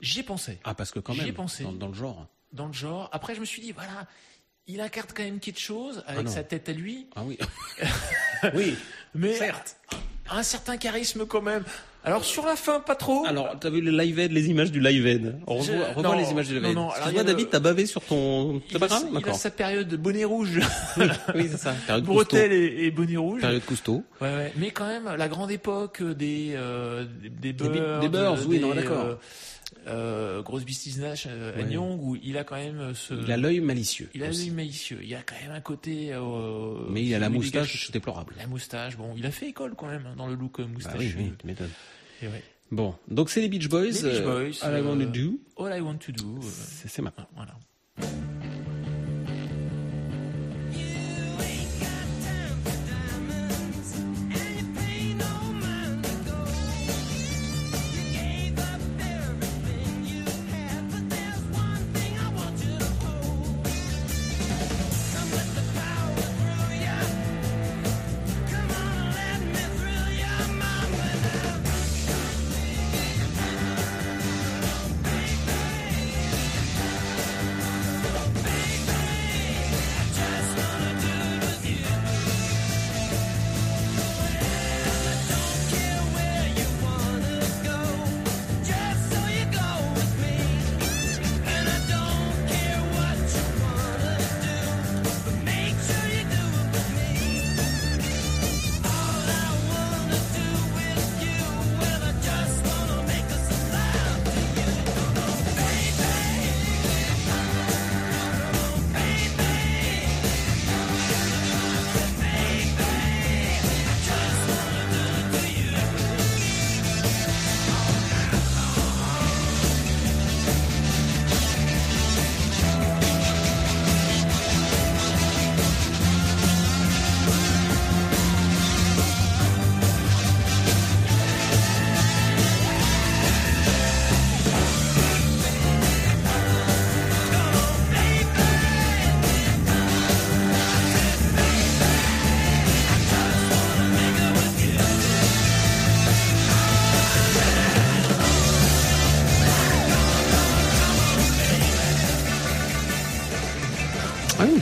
J'y ai pensé. Ah, parce que quand J'y ai même, pensé. Dans, dans le genre. Dans le genre. Après, je me suis dit, voilà, il incarne quand même quelque chose avec Ah sa tête à lui. Ah oui. oui. Mais Certes. Un certain charisme quand même. Alors sur la fin, pas trop. Alors, t'as vu le live aid, les images du live aid On Je- revoit, revois non, les images du live non, aid. non, y Excuse-moi, le- David, t'as bavé sur ton... Il pas a, grave D'accord. sa période de bonnet rouge. Oui, c'est ça. Période Cousteau. et, et bonnet rouge. Période Cousteau. Ouais, ouais. Mais quand même, la grande époque des euh, des, des Des bi- Birds, des Birds, oui, non, d'accord. euh, euh, grosse business Nash, euh, Ouais. Anne Young, où il a quand même ce. Il a l'œil malicieux. Il a l'œil malicieux. Il a quand même un côté. euh, Mais il a la moustache déplorable. La moustache, bon, il a fait école quand même hein, dans le look euh, Bah moustache. oui, oui, tu m'étonnes. Ouais. Bon, donc c'est les Beach Boys. Les Beach euh, Boys, All I Want to euh, Do. All I Want to Do. euh, C'est c'est maintenant. voilà.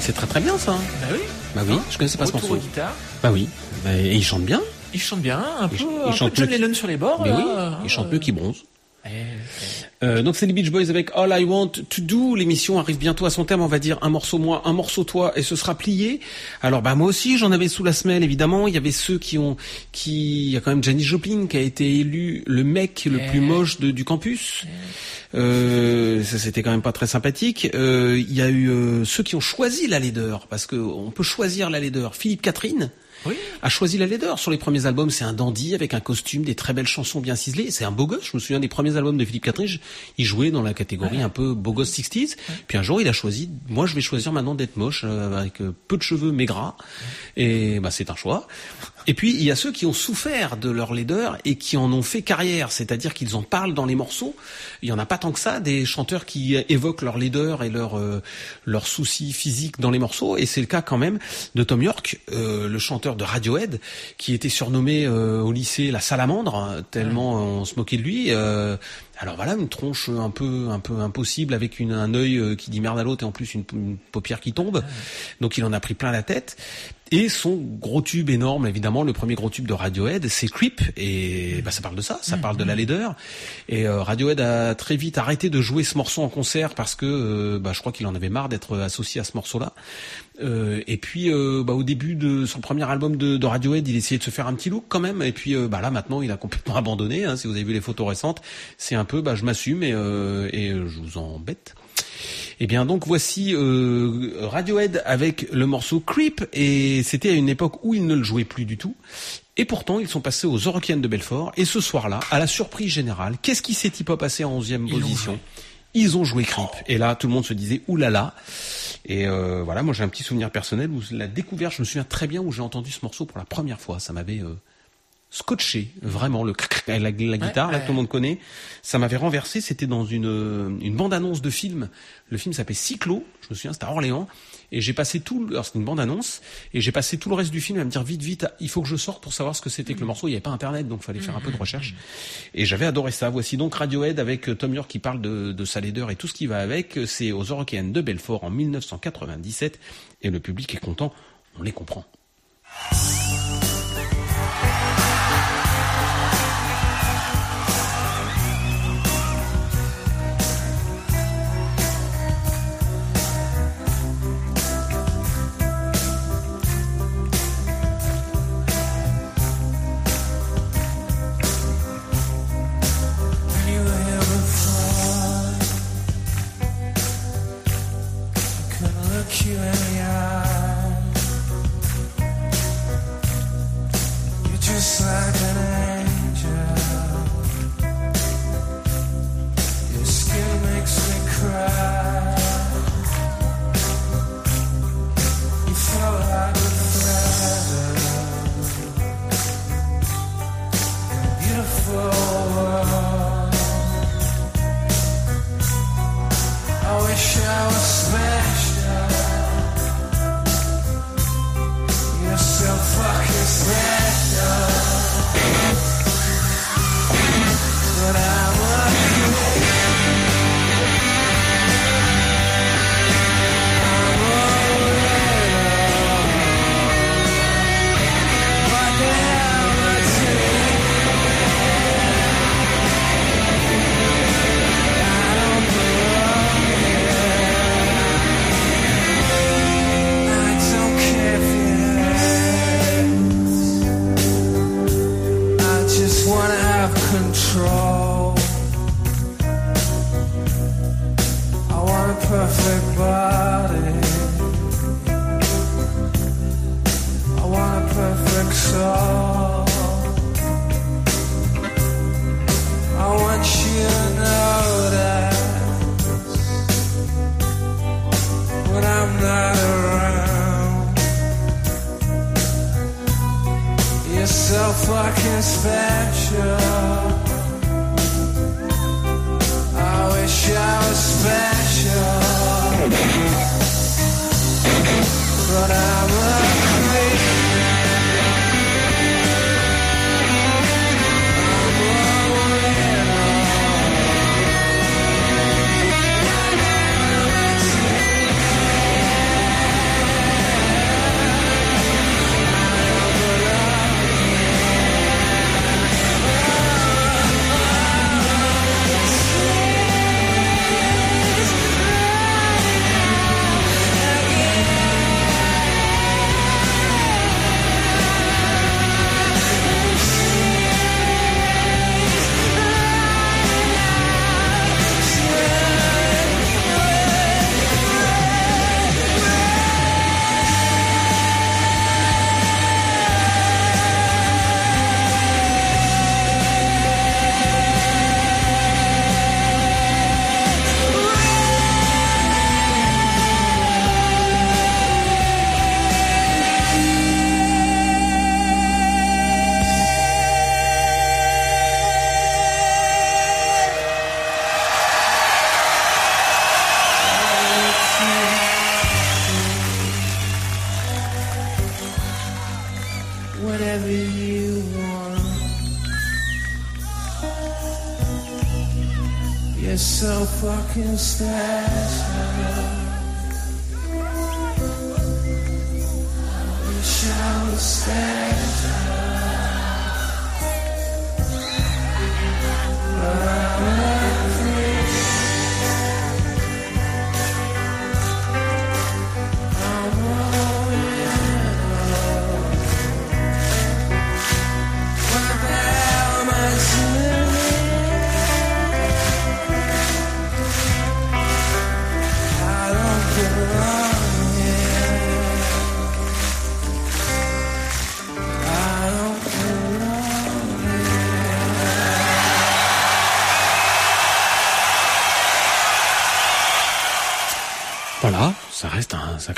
C'est très très bien ça. Bah oui. Bah oui, je connaissais pas ce morceau. aux guitares. Bah oui. Bah, et il chante bien. Il chante bien, un peu, un peu John Lennon sur les bords. Mais là, oui, il chante mieux qu'il bronze. eh, Euh, donc c'est les Beach Boys avec All I Want to Do. L'émission arrive bientôt à son terme. On va dire un morceau moi, un morceau toi, et ce sera plié. Alors bah moi aussi j'en avais sous la semelle évidemment. Il y avait ceux qui ont, qui, il y a quand même Janis Joplin qui a été élu le mec le plus moche de- du campus. Euh, ça c'était quand même pas très sympathique. Euh, Il y a eu euh, ceux qui ont choisi la laideur parce que on peut choisir la laideur. Philippe Catherine Oui. a choisi la laideur. Sur les premiers albums, c'est un dandy avec un costume, des très belles chansons bien ciselées. C'est un beau gosse. Je me souviens des premiers albums de Philippe Catherine. Il jouait dans la catégorie un peu beau gosse 60s. Puis un jour, il a choisi, moi, je vais choisir maintenant d'être moche, euh, avec peu de cheveux mais gras. Et bah, c'est un choix. Et puis, il y a ceux qui ont souffert de leur laideur et qui en ont fait carrière. C'est-à-dire qu'ils en parlent dans les morceaux. Il y en a pas tant que ça, des chanteurs qui évoquent leur laideur et leur, euh, leurs soucis physiques dans les morceaux. Et c'est le cas quand même de Tom York, euh, le chanteur de Radiohead, qui était surnommé euh, au lycée la salamandre, hein, tellement on se moquait de lui. Alors voilà, une tronche un peu un peu impossible avec une, un œil euh, qui dit merde à l'autre et en plus une, une paupière qui tombe. Donc il en a pris plein la tête. Et son gros tube énorme, évidemment, le premier gros tube de Radiohead, c'est Creep. Et bah, ça parle de ça, ça parle de la laideur. Et euh, Radiohead a très vite arrêté de jouer ce morceau en concert parce que euh, bah, je crois qu'il en avait marre d'être associé à ce morceau-là. Euh, et puis euh, bah, au début de son premier album de, de Radiohead, il essayait de se faire un petit look quand même. Et puis euh, bah, là maintenant, il a complètement abandonné. hein. si vous avez vu les photos récentes, c'est un peu, bah, je m'assume et, et je vous embête. Eh bien donc voici euh, Radiohead avec le morceau Creep et c'était à une époque où ils ne le jouaient plus du tout. Et pourtant ils sont passés aux Eurocaines de Belfort et ce soir-là, à la surprise générale, qu'est-ce qui s'est-il pas passé en 11e position Ils ont joué Creep et là tout le monde se disait oulala. Et euh, voilà, moi j'ai un petit souvenir personnel où la découverte, je me souviens très bien où j'ai entendu ce morceau pour la première fois. Ça m'avait euh, scotché, vraiment, le la, la guitare, là, que tout le monde connaît. Ça m'avait renversé, c'était dans une, euh, une bande-annonce de film. Le film s'appelait Cyclo, je me souviens, c'était à Orléans. Et j'ai passé tout, le- alors c'était une bande-annonce, et j'ai passé tout le reste du film à me dire vite, vite, il faut que je sorte pour savoir ce que c'était que le morceau. Il n'y avait pas internet, donc il fallait faire un peu de recherche. Et j'avais adoré ça. Voici donc Radiohead avec euh, Tom York qui parle de, de sa laideur et tout ce qui va avec. C'est aux Eurocaines de Belfort en 1997, et le public est content, on les comprend.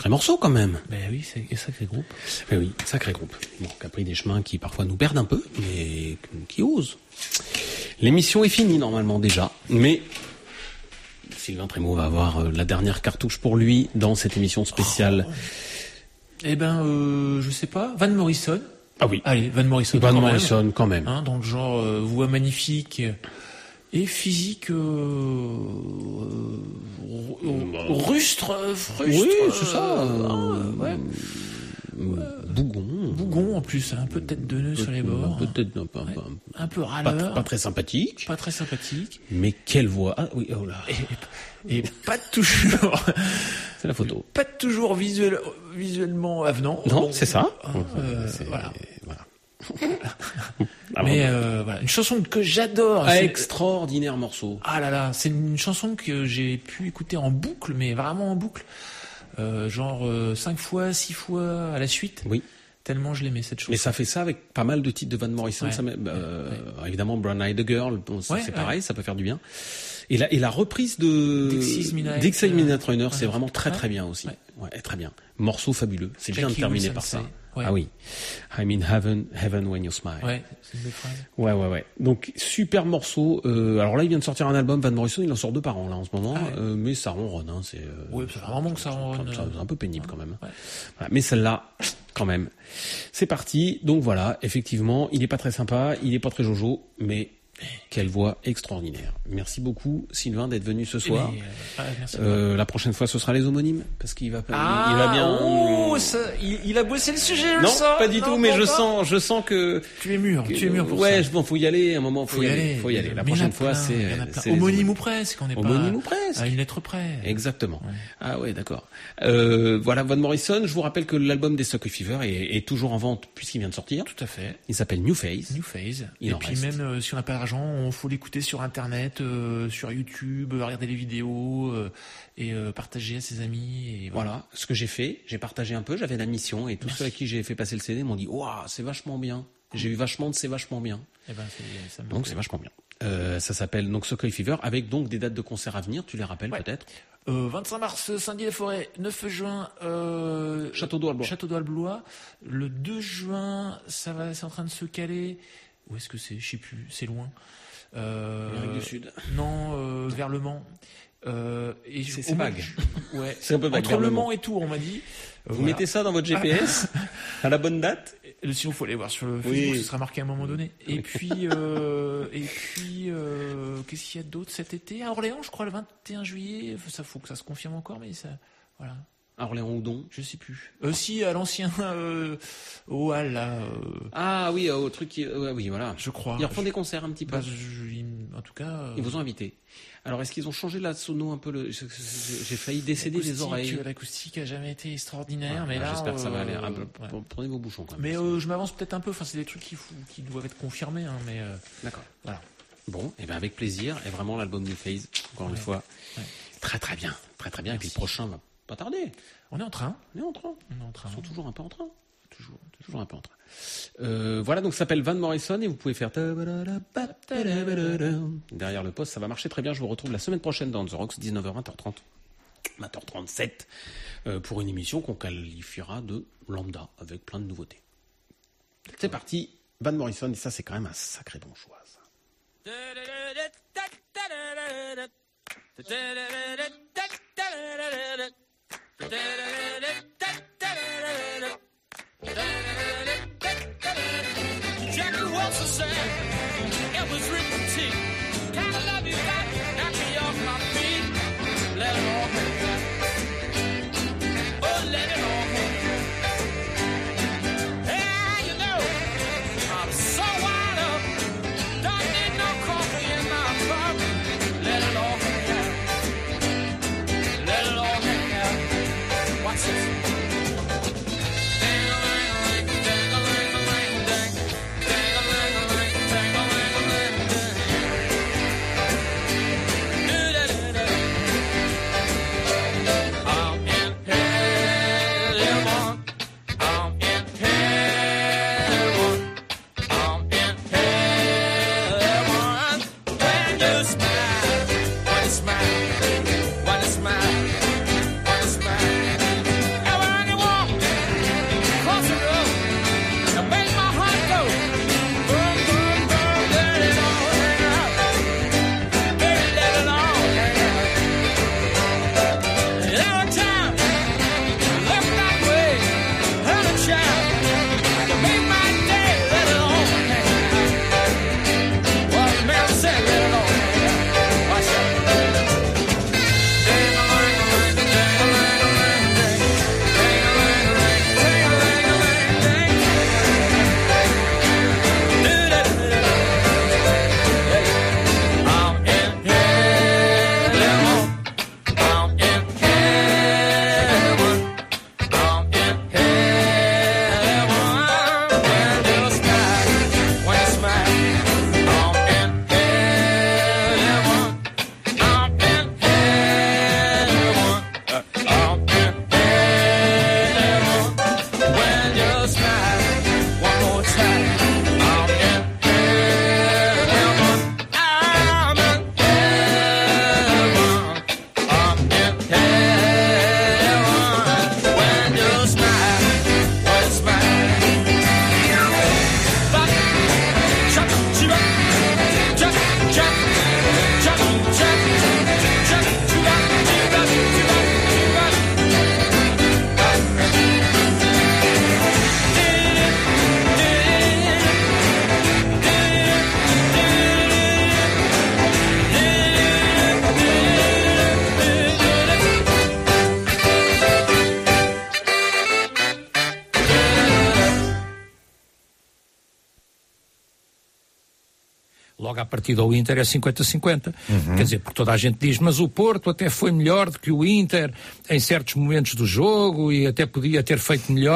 Sacré morceau quand même. Ben oui, c'est un sacré groupe. Eh oui, sacré groupe. Bon, qui a pris des chemins qui parfois nous perdent un peu, mais qui osent. L'émission est finie normalement déjà, mais Sylvain Trémaud va avoir euh, la dernière cartouche pour lui dans cette émission spéciale. Eh ben, euh, je sais pas. Van Morrison. Ah oui. Allez, Van Morrison. Van quand même. Morrison quand même. Hein, dans le genre euh, voix magnifique et physique euh, euh, rustre, euh, frustre. Oui, c'est ça. euh, ouais. Bougon. Bougon en plus, un peu tête de nœud sur les bords. Peut-être non, pas, pas- Un peu pas, râleur. pas très sympathique. Pas très sympathique. Mais quelle voix Ah oui, oh là. Et pas toujours. C'est la photo. Pas toujours visuel, visuellement avenant. Non, c'est ça. hein, euh, C'est- voilà. Ah, Mais vraiment. euh, voilà, une chanson que j'adore. C'est- extraordinaire morceau. Ah là là, c'est une chanson que j'ai pu écouter en boucle, mais vraiment en boucle. Euh, genre euh, cinq fois, six fois à la suite. Oui. Tellement je l'aimais cette chanson. Mais ça fait ça avec pas mal de titres de Van Morrison. Ouais. ça met- euh, Évidemment, Brown Eyed Girl, bon, Ouais, c'est ouais. pareil, ça peut faire du bien. Et la, et la reprise de Dixie's Midnight, Runner, c'est ouais. vraiment très Ouais. très bien aussi. Ouais. Ouais, très bien. Morceau fabuleux. C'est bien de terminer par ça. Ouais. Ah oui. I'm in heaven, heaven when you smile. Ouais, c'est une belle phrase. Ouais, ouais, ouais. Donc, super morceau. Euh, alors là, il vient de sortir un album, Van Morrison, il en sort deux par an, là, en ce moment. Ah ouais. Euh, mais ça ronronne, hein. C'est, euh, Ouais, c'est vraiment que ça ronronne, c'est- euh, C'est un peu pénible, quand même. Ouais. Voilà. Mais celle-là, quand même. C'est parti. Donc voilà, effectivement, il est pas très sympa, il est pas très jojo, mais quelle voix extraordinaire. Merci beaucoup, Sylvain, d'être venu ce soir. Mais, euh, ah. Euh, la prochaine fois, ce sera les homonymes, parce qu'il va, Ah, il va bien. oh, ça, il, il a bossé le sujet, je non, pas du Non, tout, mais pas je sens, je sens que. Tu es mûr, tu es mûr pour ouais, ça. bon, faut y aller. À un moment, faut, y aller. Faut y aller. La Mais y prochaine fois, c'est. y homonyme ou presque, on pas Homonyme ou presque. à une lettre près. Exactement. Ah ouais, d'accord. Euh, voilà, Van Morrison. Je vous rappelle que l'album des Sucker Fever est, est toujours en vente puisqu'il vient de sortir. Tout à fait. Il s'appelle New Phase. New Phase. Il et puis même euh, si on n'a pas d'argent, on faut l'écouter sur internet, euh, sur YouTube, regarder les vidéos euh, et euh, partager à ses amis. Et voilà. Voilà, ce que j'ai fait, j'ai partagé un peu, j'avais la mission et tous ceux à qui j'ai fait passer le CD m'ont dit Waouh, c'est vachement bien. J'ai eu vachement de c'est vachement bien. Eh ben, ça me Donc c'est vachement bien. Euh, ça s'appelle donc Fever avec donc des dates de concert à venir, tu les rappelles Ouais. peut-être? Euh, 25 mars, Saint-Dié-les-Forêts. 9 juin, euh, Château d'Alblois. Le 2 juin, ça va, c'est en train de se caler. Où est-ce que c'est? Je sais plus. C'est loin. Euh, du Sud. Non, euh, vers Le Mans. Euh, et C'est- vague. Ouais. C'est un peu vague, Entre Le Mans et Tours, on m'a dit. Euh, Vous voilà. mettez ça dans votre GPS à la bonne date? Euh, Sinon, faut aller voir sur le Facebook, Oui. ce sera marqué à un moment donné. Et puis, euh, et puis, qu'est-ce qu'il y a d'autre cet été? À Orléans, je crois, le 21 juillet. Ça faut que ça se confirme encore, mais ça, voilà. À Orléans Houdon. Je sais plus. Euh, si, à l'ancien, euh, hall, là, euh, Ah oui, au truc qui... ouais, oui, voilà. je crois. Ils refont des concerts un petit peu. Bah, je- en tout cas. euh, Ils vous ont invité. Alors, est-ce qu'ils ont changé la sono un peu le... J'ai failli décéder les l'acoustique, oreilles. euh, L'acoustique a jamais été extraordinaire, mais là. J'espère que ça va aller. euh, un peu. ouais. Prenez vos bouchons quand même. Mais euh, je m'avance peut-être un peu. Enfin, c'est des trucs qui, doivent être confirmés, hein, mais euh, D'accord. voilà. Bon, et bien avec plaisir. Et vraiment l'album New Phase, encore une fois. Très très bien. Très très bien. Et puis le prochain va pas tarder. On est en train. On est en train. On est en train. Ils sont toujours un peu en train. Toujours, toujours un peu en train. Euh, voilà, donc ça s'appelle Van Morrison et vous pouvez faire derrière le poste. Ça va marcher très bien. Je vous retrouve la semaine prochaine dans The Rocks, 19h, 20h30. 20h37 euh, pour une émission qu'on qualifiera de lambda avec plein de nouveautés. C'est parti, Van Morrison, et ça c'est quand même un sacré bon choix. ça. Partida o Inter é 50-50. Uhum. Quer dizer, porque toda a gente diz, mas o Porto até foi melhor do que o Inter em certos momentos do jogo e até podia ter feito melhor.